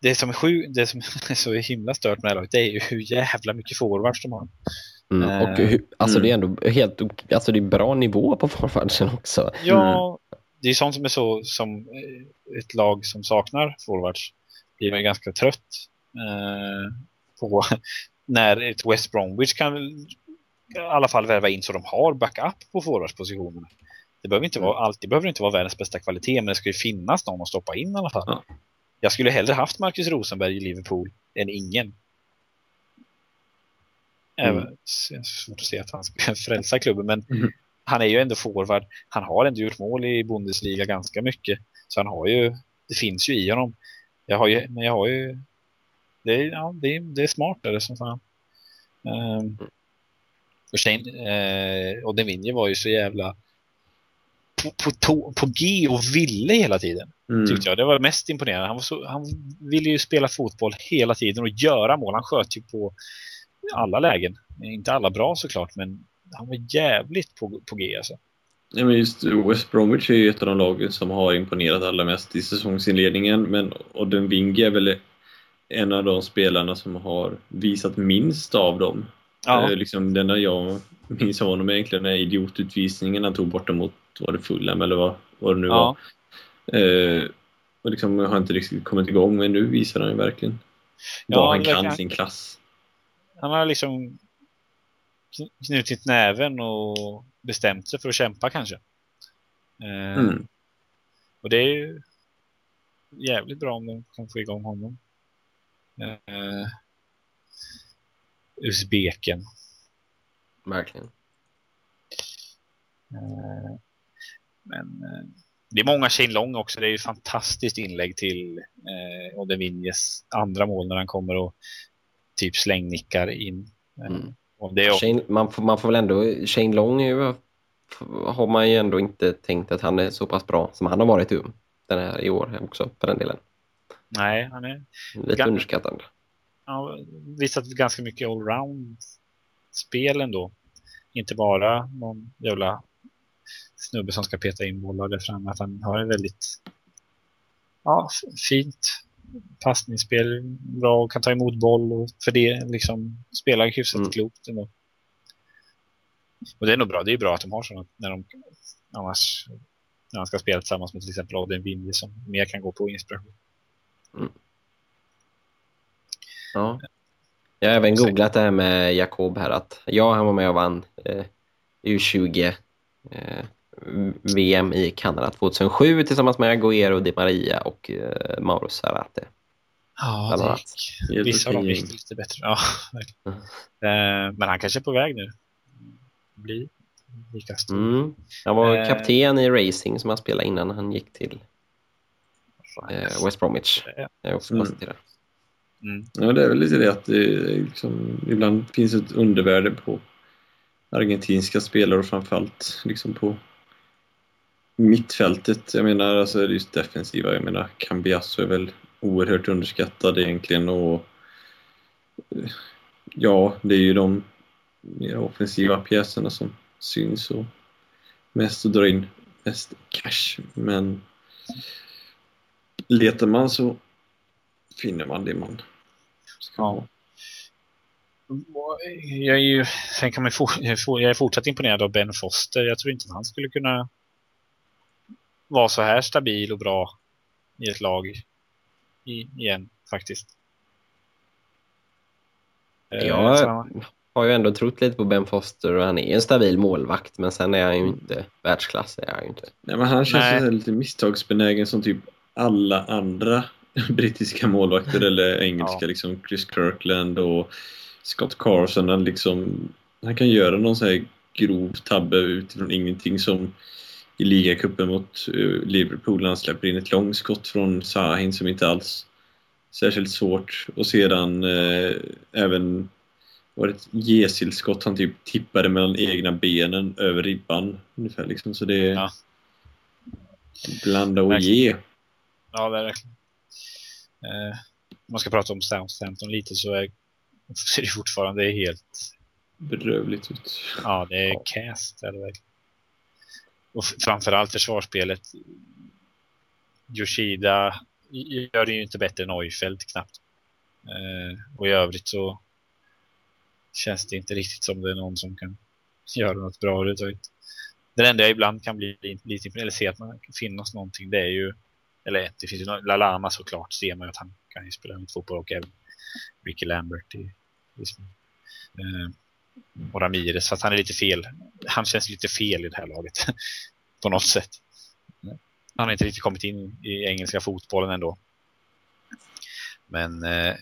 Det som är, sju, det som är så himla stört med det här laget, det är ju hur jävla mycket forwards de har. Mm. Eh, Och hur, alltså mm. det är ändå helt alltså det är bra nivå på forwardsen också. Ja, det är sånt som är så som eh, ett lag som saknar forwards blir man ju ganska trött eh, på när ett West Bromwich kan i alla fall värva in så de har backup på forwardspositionerna. Det behöver inte vara, alltid behöver inte vara världens bästa kvalitet, men det ska ju finnas någon att stoppa in i alla fall. Ja. Jag skulle hellre haft Marcus Rosenberg i Liverpool än ingen. Även, Mm. svårt att se att han ska frälsa klubben, men Mhm. han är ju ändå forward. Han har ändå gjort mål i Bundesliga ganska mycket. Så han har ju, det finns ju i honom. Jag har ju, men jag har ju, det är, ja, det är, det är smart är det som fan. Um, och sen, eh, och Devinje var ju så jävla på, på, to- på G och ville hela tiden Mm. tyckte jag. Det var mest imponerande. Han, var så, han ville ju spela fotboll hela tiden och göra mål. Han sköt ju på alla lägen. Inte alla bra såklart, men han var jävligt på, på G alltså. Ja, men just West Bromwich är ju ett av de lagen som har imponerat allra mest i säsongsinledningen men Odden Winge är väl en av de spelarna som har visat minst av dem. Ja. Eh, liksom, den där jag minns av honom är egentligen här idiotutvisningen han tog borta mot, var det Fulham eller vad, vad det nu Ja. var. Eh, och liksom, jag har inte riktigt kommit igång, men nu visar han ju verkligen Ja, vad han verkligen. kan, sin klass. Han har liksom kn- knutit näven och bestämt sig för att kämpa kanske. Eh, Mm. Och det är ju jävligt bra om de kan få igång honom. Eh, Uzbeken. Verkligen. Eh, men eh, det är många Shane Long också. Det är ju fantastiskt inlägg till eh, Odevinjes andra mål när han kommer och typ slängnickar in. Eh, Mm. och det är också, Shane, man, får, man får väl ändå, Shane Long ju, har man ju ändå inte tänkt att han är så pass bra som han har varit i, den här, i år också för den delen. Nej, han är Lite Ga- underskattad. ja, visat ganska mycket allround spel ändå. Inte bara någon jävla snubbe som ska peta in bollar där framme. Att han har en väldigt ja, fint passningsspel, bra och kan ta emot boll och för det liksom spelar hyfsat Mm. klokt ändå. Och det är nog bra. Det är bra att de har sådana när de annars när han ska spela tillsammans med till exempel Adrian Winje som mer kan gå på inspiration. Ja. Jag har även Säkert. googlat det här med Jakob här att ja, han var med och vann eh, U20 eh, VM i Kanada 2007 tillsammans med Agüero, Di Maria och eh, Mauro Zarate. Ja, det gick. Vissa av dem gick lite bättre. Ja, verkligen. Eh, men han kanske är på väg nu. Bli lika stor. Mm. Han var Eh. kapten i racing som han spelade innan han gick till eh, West Bromwich. Ja. Jag är också Mm. konstatera. Mm. Ja, det är väl lite det att det liksom, ibland finns ett undervärde på argentinska spelare och framförallt liksom på mittfältet. Jag menar, alltså det är just defensiva. Jag menar, Cambiasso är väl oerhört underskattad egentligen och ja, det är ju de mer offensiva pjäserna som syns och mest och drar in mest cash. Men letar man så finner man det man ska Ja. ha. Jag är ju, sen kan man få, jag är fortsatt imponerad av Ben Foster. Jag tror inte att han skulle kunna vara så här stabil och bra i ett lag i, igen faktiskt. Eh, Ja. så han- Har ju ändå trott lite på Ben Foster och han är en stabil målvakt men sen är han ju inte världsklass. Är han ju inte. Nej, men han känns Nej. lite misstagsbenägen som typ alla andra brittiska målvakter eller engelska, Ja. liksom Chris Kirkland och Scott Carson. Han, liksom, han kan göra någon så här grov tabbe utifrån ingenting som i ligacupen mot eh, Liverpool han släpper in ett långskott från Sahin som inte alls särskilt svårt och sedan eh, även var det ett Gesil-skott han typ tippade mellan egna benen över ribban ungefär liksom så det är Ja. blanda och ge. Ja, verkligen. Eh, om man ska prata om Southampton lite så är ser det fortfarande helt Bedrövligt ut. Ja, det är Ja. cast. Verkligen. Och framförallt försvarsspelet. Yoshida gör det ju inte bättre än Neufeld knappt. Eh, och i övrigt så känns det inte riktigt som det är någon som kan göra något bra överhuvudtaget. Det enda jag ibland kan bli lite imponerad eller se att man kan finnas någonting det är ju eller det finns ju no- Lalama såklart ser man att han kan ju spela fotboll och även Ricky Lambert i, i eh, och Ramirez, fast han är lite fel. Han känns lite fel i det här laget. på något sätt. Han har inte riktigt kommit in i engelska fotbollen ändå. Men eh,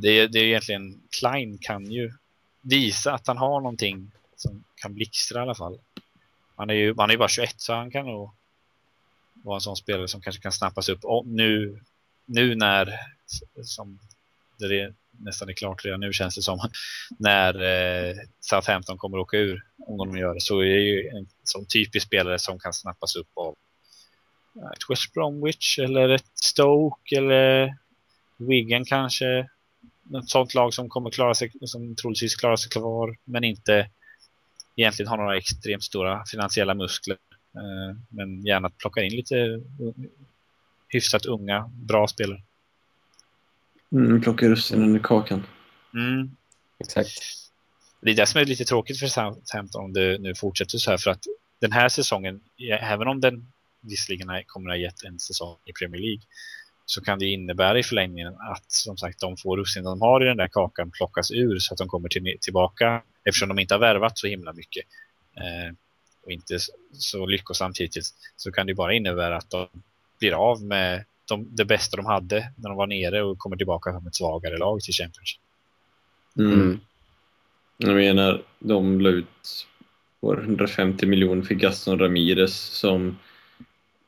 det, är, det är egentligen, Klein kan ju visa att han har någonting som kan blixtra i alla fall. Han är ju, han är ju bara 21 så han kan nog vara en sån spelare som kanske kan snappas upp. Och nu, nu när som det är, nästan är klart redan nu känns det som när eh, Southampton kommer åka ur om de gör det så är det ju en sån typisk spelare som kan snappas upp av eh, ett West Bromwich eller ett Stoke eller Wigan kanske. Ett sånt lag som kommer klara sig, som troligtvis klarar sig kvar men inte egentligen har några extremt stora finansiella muskler. Eh, men gärna plocka in lite hyfsat unga, bra spelare. Mm, plocka russinen ur kakan. Mm. Exakt. Det är det som är lite tråkigt för Southampton om det nu fortsätter så här för att den här säsongen, även om den visserligen kommer att ha gett en säsong i Premier League så kan det innebära i förlängningen att som sagt de få russin de har i den där kakan plockas ur så att de kommer till, tillbaka eftersom de inte har värvat så himla mycket eh, och inte så lyckosamt hittills så kan det bara innebära att de blir av med de, det bästa de hade när de var nere och kommer tillbaka som ett svagare lag till Championship. Mm. mm. Jag menar, de la ut 150 miljoner för Gaston Ramirez som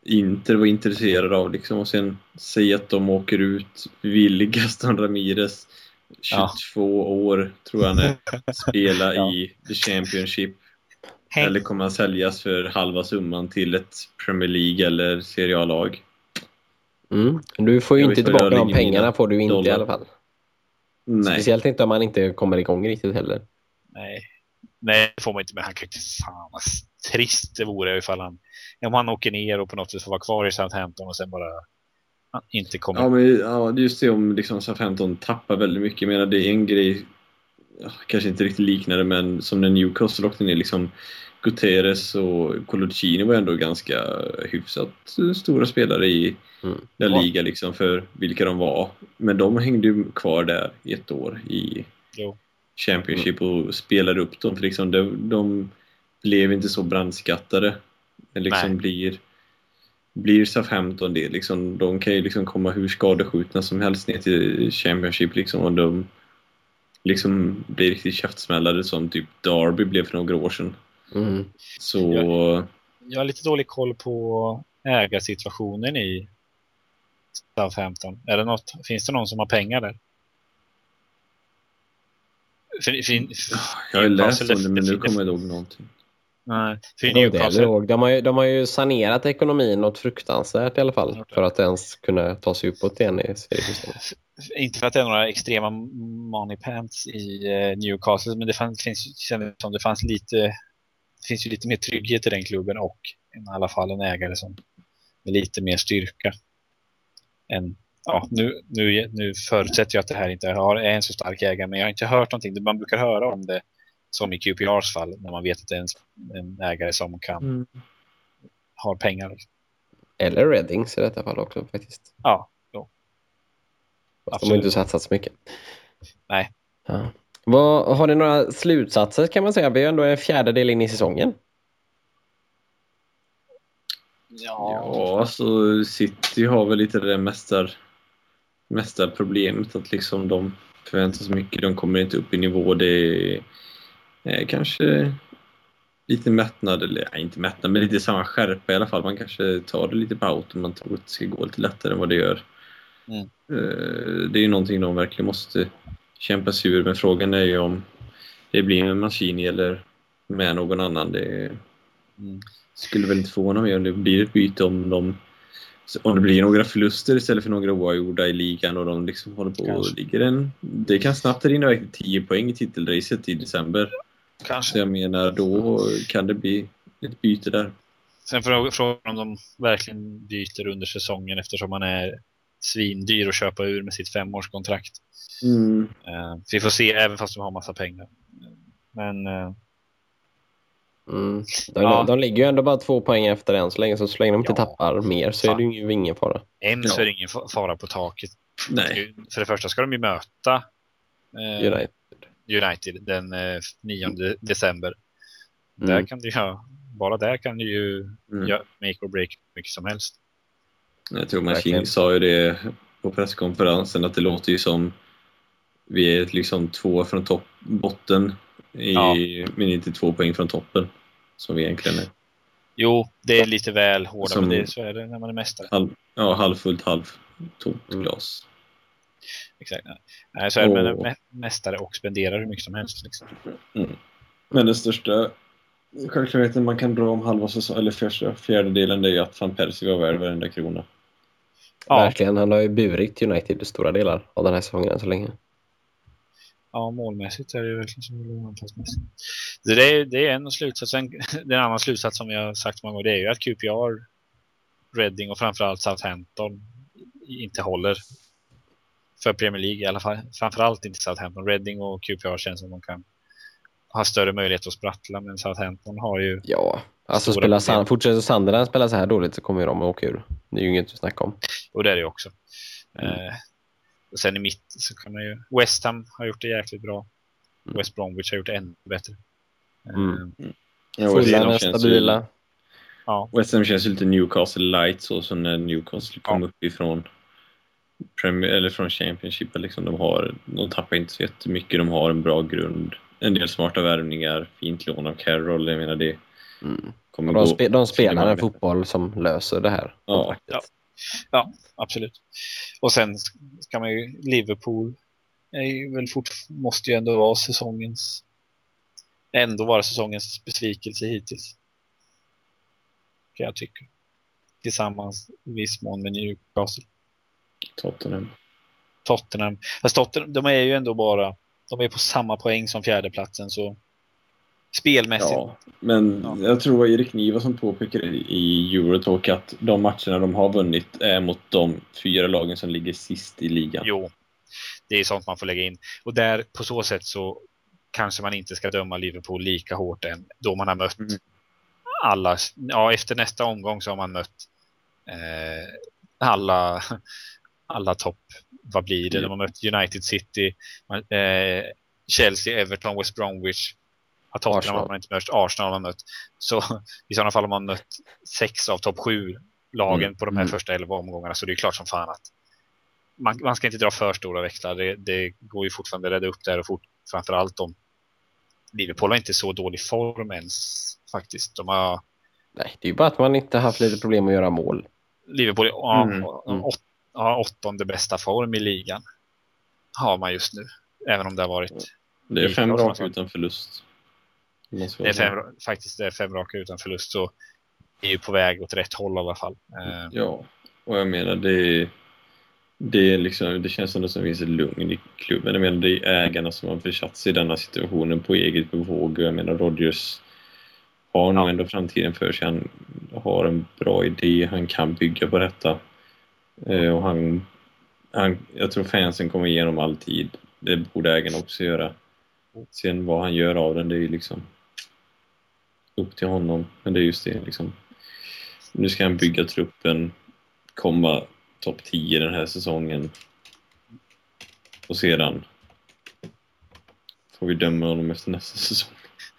Inter var intresserade av liksom och sen säga att de åker ut vill Gaston Ramirez 22 ja. år tror jag han är spela ja. i the Championship Hej. eller kommer han säljas för halva summan till ett Premier League eller Serie A-lag mm. Du får ju jag inte tillbaka de pengarna får du inte dollar. i alla fall Nej. Speciellt inte om man inte kommer igång riktigt heller Nej, Nej det får man inte men han kan inte fan vad trist det vore ifall han om han åker ner och på något sätt får vara kvar i Southampton och sen bara inte kommer. Ja, men ja, just det om liksom Southampton tappar väldigt mycket. Jag menar, det är en grej, kanske inte riktigt liknande, men som när Newcastle åkte ner liksom Guterres och Coloccini var ändå ganska hyfsat stora spelare i mm. La Liga liksom för vilka de var. Men de hängde ju kvar där i ett år i jo. Championship mm. och spelade upp dem. För liksom de, de blev inte så brandskattade liksom blir, blir Southampton det. Liksom, de kan ju liksom komma hur skadeskjutna som helst ner till Championship liksom, och de liksom blir riktigt käftsmällade som typ Derby blev för några år sedan. Mm. Så... Jag, jag har lite dålig koll på ägarsituationen i Southampton. Är det något, finns det någon som har pengar där? Fin, fin, jag har läst om det men nu kommer jag ihåg någonting. Nej, för de, har ju, de har ju sanerat ekonomin något fruktansvärt i alla fall för att ens kunna ta sig uppåt igen i seriesystemet. Inte för att det är några extrema money pants i eh, Newcastle men det fanns, finns, som det fanns lite det finns ju lite mer trygghet i den klubben och i alla fall en ägare som med lite mer styrka än ja, nu, nu, nu förutsätter jag att det här inte har, är en så stark ägare men jag har inte hört någonting. Man brukar höra om det som i QPRs fall, när man vet att det är en, en ägare som kan mm. har pengar. Eller Reddings i detta fall också faktiskt. Ja, jo. Fast de har inte satsat så mycket. Nej. Ja. Vad, har ni några slutsatser kan man säga? Vi är ändå en fjärdedel in i säsongen. Ja, ja alltså City har väl lite det mästar, mästar problemet att liksom de förväntar sig mycket. De kommer inte upp i nivå. Det är, Eh, kanske lite mättnad, eller ja, inte mättnad, men lite samma skärpa i alla fall. Man kanske tar det lite på auto man tror att det ska gå lite lättare än vad det gör. Mm. Eh, det är ju någonting de verkligen måste kämpa sig ur, men frågan är ju om det blir med Mancini eller med någon annan. Det mm. skulle väl inte förvåna mig om det blir ett byte om de om det blir några förluster istället för några oavgjorda i ligan och de liksom håller på och ligger en... Det kan snabbt rinna iväg till 10 poäng i titelracet i december. Kanske. Så jag menar, då kan det bli ett byte där. Sen får jag fråga om de verkligen byter under säsongen eftersom man är svindyr att köpa ur med sitt femårskontrakt. Mm. Uh, vi får se, även fast de har massa pengar. Men... Uh, mm. de, ja. de ligger ju ändå bara två poäng efter än så länge, så så länge de inte ja. tappar mer så Fan. är det ju ingen fara. Än så är det ingen fara på taket. Nej. För det första ska de ju möta uh, United. United den eh, 9 december. Mm. Där kan du ja, bara där kan du ju mm. ja, make or break mycket som helst. Jag tror Machine sa ju det på presskonferensen att det låter ju som vi är liksom två från topp, botten i, ja. men inte två poäng från toppen som vi egentligen är. Jo, det är lite väl hårda, som, men det, så är det när man är mästare. Halv, ja, halvfullt, halvtomt mm. glas. Exakt. Nej, så är det och... mästare och spenderar hur mycket som helst. Liksom. Mm. Men den största självklarheten man kan dra om halva säsongen, eller första fjärdedelen, det är att van Persie var värd varenda krona. Ja. Verkligen, han har ju burit United i stora delar av den här säsongen så länge. Ja, målmässigt är det verkligen som. Det är, det är en slutsats. Sen, den andra slutsats som jag har sagt många gånger, det är ju att QPR, Reading och framförallt Southampton inte håller för Premier League i alla fall. Framförallt inte Southampton. Reading och QPR känns som de kan har större möjlighet att sprattla, men Southampton har ju... Ja, alltså problem. Sand, fortsätter Sunderland spela så här dåligt så kommer ju de att åka ur. Det är ju inget att snacka om. Och det är det ju också. Mm. Eh, och sen i mitt så kan man ju... West Ham har gjort det jäkligt bra. Mm. West Bromwich har gjort det ännu bättre. Eh, Mm. Ja, Fulham är känns ju- stabila. Ja, West Ham känns ju lite Newcastle light så som när Newcastle kom Ja. upp ifrån Premier, eller från Championship. Liksom de, har, de tappar inte så jättemycket, de har en bra grund. En del smarta värvningar, fint lån av Carroll. Jag menar det Mm. kommer de, gå. spe, de spelar en fotboll som löser det här Ja. kontraktet. ja, absolut. Och sen ska man ju... Liverpool är ju väl fort, måste ju ändå vara säsongens... Ändå vara säsongens besvikelse hittills. Kan jag tycka. Tillsammans i viss mån med Newcastle. Tottenham. Tottenham. Fast Tottenham, de är ju ändå bara... De är på samma poäng som fjärdeplatsen så... Spelmässigt. Ja, men Ja. jag tror Erik Niva som påpekade i Eurotalk att de matcherna de har vunnit är mot de fyra lagen som ligger sist i ligan. Jo, det är sånt man får lägga in. Och där på så sätt så kanske man inte ska döma Liverpool lika hårt än då man har mött Mm. alla. Ja, efter nästa omgång så har man mött eh, alla, alla topp. Vad blir det? Ja. De har mött United City, eh, Chelsea, Everton, West Bromwich. Tottenham har man inte mött, Arsenal har man mött. Så i sådana fall har man mött sex av topp sju lagen Mm. på de här Mm. första elva omgångarna. Så det är klart som fan att man, man ska inte dra för stora växlar. Det, det går ju fortfarande att rädda upp där och fort, framförallt om Liverpool har inte så dålig form ens faktiskt. De har Nej, det är ju bara att man inte haft lite problem att göra mål. Liverpool ja, Mm, mm. Ja, åttonde bästa form i ligan har man just nu. Även om det har varit Det är fem raka utan förlust. Det är fem, faktiskt det är fem raka utan förlust så är ju på väg åt rätt håll i alla fall. Eh, Ja, och jag menar det, det, är liksom, det känns som det som finns ett lugn i klubben. Jag menar det är ägarna som har försatt sig i denna situationen på eget bevåg. Jag menar Rodgers har nog Ja. ändå framtiden för sig. Han har en bra idé, han kan bygga på detta. Eh, och han, han, jag tror fansen kommer igenom all tid. Det borde ägarna också göra. Sen vad han gör av den, det är ju liksom upp till honom. Men det är just det liksom. Nu ska han bygga truppen, komma topp 10 den här säsongen. Och sedan får vi döma honom efter nästa säsong.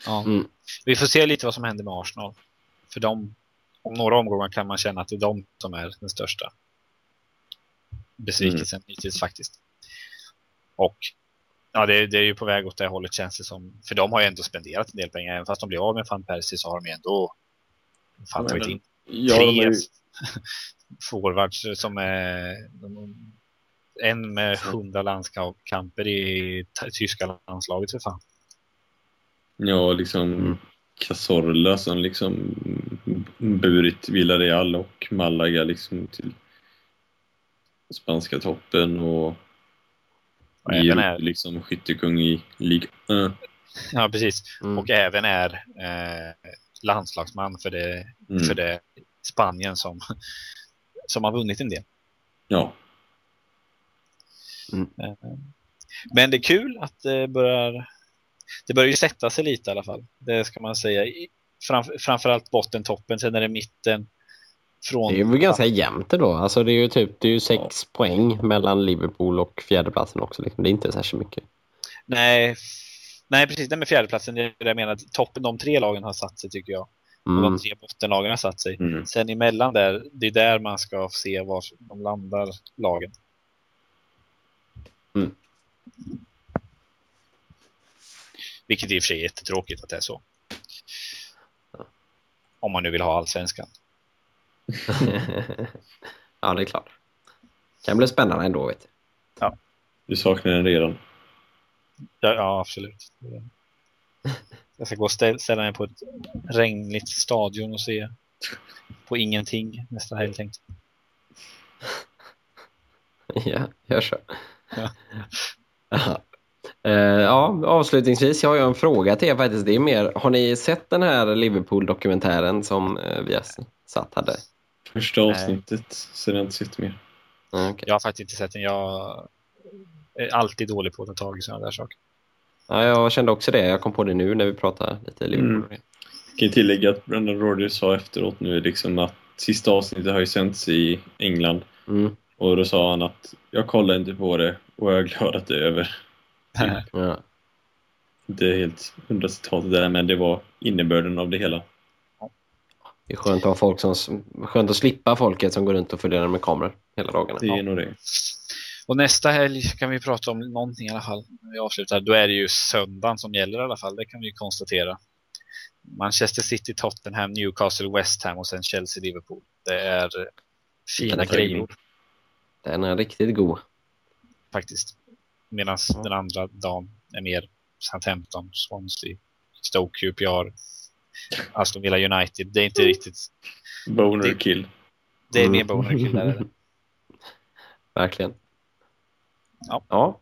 ja. Mm. Vi får se lite vad som händer med Arsenal. För de, om några omgångar kan man känna att det är de som är den största besvikelsen Mm. hittills faktiskt. Och ja, det, det är ju på väg åt det hållet känns det som. För de har ju ändå spenderat en del pengar. Även fast de blev av med van Persie så har de ju ändå fan tagit in Ja, tre ju, forwards som är de, en med hundra landskamper i tyska landslaget för fan. ja liksom Mm. Cazorla som liksom burit Villarreal och Malaga liksom till spanska toppen och Och även är, liksom skyttekung i Liga uh, ja, precis. Mm. Och även är eh, landslagsman för det, mm. för det Spanien som, som har vunnit en del. Ja, Eh, Men det är kul att det börjar det börjar ju sätta sig lite i alla fall. Det ska man säga. I- Framf, framförallt botten, toppen, sen är det mitten. Från, Det är ju ganska jämnt då. Alltså det är ju typ det är ju sex poäng mellan Liverpool och fjärdeplatsen också. Liksom. Det är inte särskilt mycket. Nej, nej, precis. Det med fjärdeplatsen, det är det jag menar. Toppen, de tre lagen har satt sig tycker jag. Och Mm. de tre bottenlagen har satt sig. mm. Sen emellan där, det är där man ska se var de landar lagen. Mm. Vilket i och för sig är jättetråkigt att det är så. Om man nu vill ha allsvenskan. ja, det är klart. Kan bli spännande ändå, vet du. Du saknar den redan. Ja, ja absolut. Jag ska gå och ställa, mig på ett regnigt stadion och se på ingenting nästa helg tänkt. Ja, gör så. Ja. Ja. Eh, ja, avslutningsvis, jag har ju en fråga till er faktiskt. Det är mer, har ni sett den här Liverpool-dokumentären som uh, vi satt hade? Första Nej. avsnittet, så jag har inte sett mer. Mm, okej. Jag har faktiskt inte sett den. Jag är alltid dålig på att ta tag i sådana där saker. Ja, jag kände också det. Jag kom på det nu när vi pratade lite Liverpool. Mm. Jag kan tillägga att Brendan Rodgers sa efteråt nu liksom att sista avsnittet har ju sänts i England. Mm. Och då sa han att jag kollar inte på det och jag är glad att det är över. Ja. Inte helt hundra citatet där, men det var innebörden av det hela. Det är skönt att ha folk som, skönt att slippa folket som går runt och funderar med kameror hela dagarna. Det är nog det. Och nästa helg kan vi prata om någonting i alla fall. När vi avslutar. Då är det ju söndagen som gäller i alla fall. Det kan vi konstatera. Manchester City, Tottenham, Newcastle, West Ham och sen Chelsea, Liverpool. Det är fina Den är grejer Den är riktigt god. faktiskt. Medan Ja. den andra dagen är mer Southampton, Swansea, Stoke, QPR, Aston Villa United. Det är inte riktigt. Boner Det- kill. Det är Mm. mer boner kill där. Verkligen. Ja. ja.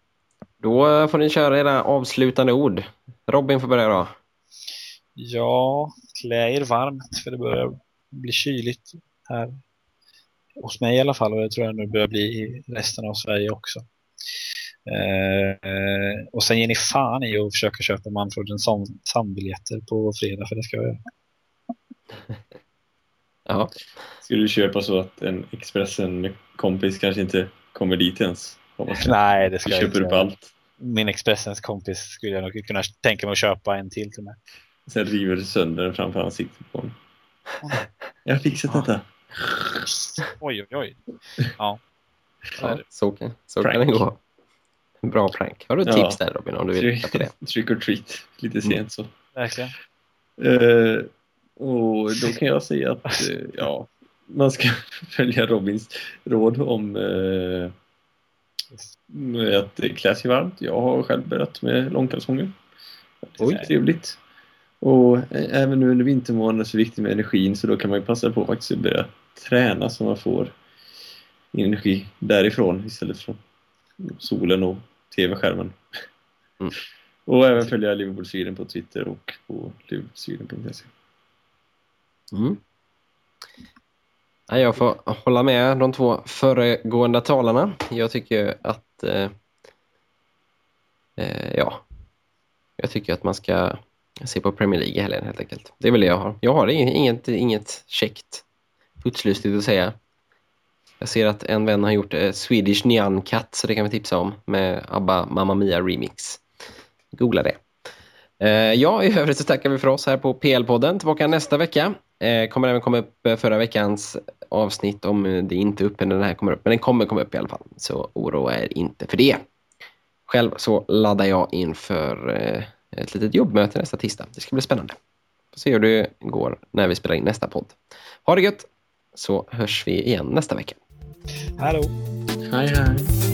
Då får ni köra era avslutande ord. Robin får börja då. Ja, klä er varmt för det börjar bli kyligt här. Hos mig i alla fall och det tror jag nu börjar bli i resten av Sverige också. Eh, och sen ger ni fan i att försöka köpa Manfred Sam- Sam-biljetter på fredag för det ska jag göra. Ja. Skulle du köpa så att en Expressen-kompis kanske inte kommer dit ens? Nej, det Du ska jag köper inte upp allt. Min Expressens kompis skulle jag nog kunna tänka mig att köpa en till till mig. Sen river du sönder den framför ansiktet på honom. Jag har fixat Ja. detta. Oj, oj, oj. Ja. Ja så kan, så kan det gå. En bra prank. Har du Ja. tips där Robin om du vill på det? Trick or treat. Lite Mm. sent så. Verkligen. Eh, och då kan jag säga att eh, ja, man ska följa Robins råd om med att det klä sig varmt. Jag har själv börjat med långkalsonger. Det är Oj. trevligt. Och även nu under vintermånaden är det så viktigt med energin så då kan man ju passa på faktiskt att börja träna så man får energi därifrån istället för solen och tv-skärmen. Mm. Och även följa Liverpool Sweden på Twitter och på liverpoolsweden.se. Mm. Ja, Jag får hålla med de två föregående talarna. Jag tycker att eh, eh, ja, jag tycker att man ska se på Premier League i helgen helt enkelt. Det är väl det jag har. Jag har inget, inget, inget käckt putslustigt att säga. Jag ser att en vän har gjort eh, Swedish Nyan Cat så det kan vi tipsa om med ABBA Mamma Mia Remix. Googla det. Eh, ja, i övrigt så tackar vi för oss här på PL-podden. Tillbaka nästa vecka. Eh, kommer även komma upp eh, förra veckans avsnitt om eh, det är inte är uppe när den här kommer upp. Men den kommer komma upp i alla fall. Så oroa er inte för det. Själv så laddar jag inför eh, ett litet jobbmöte nästa tisdag. Det ska bli spännande. Får se hur det går när vi spelar in nästa podd. Ha det gött! Så hörs vi igen nästa vecka. Hallå! Hej hej!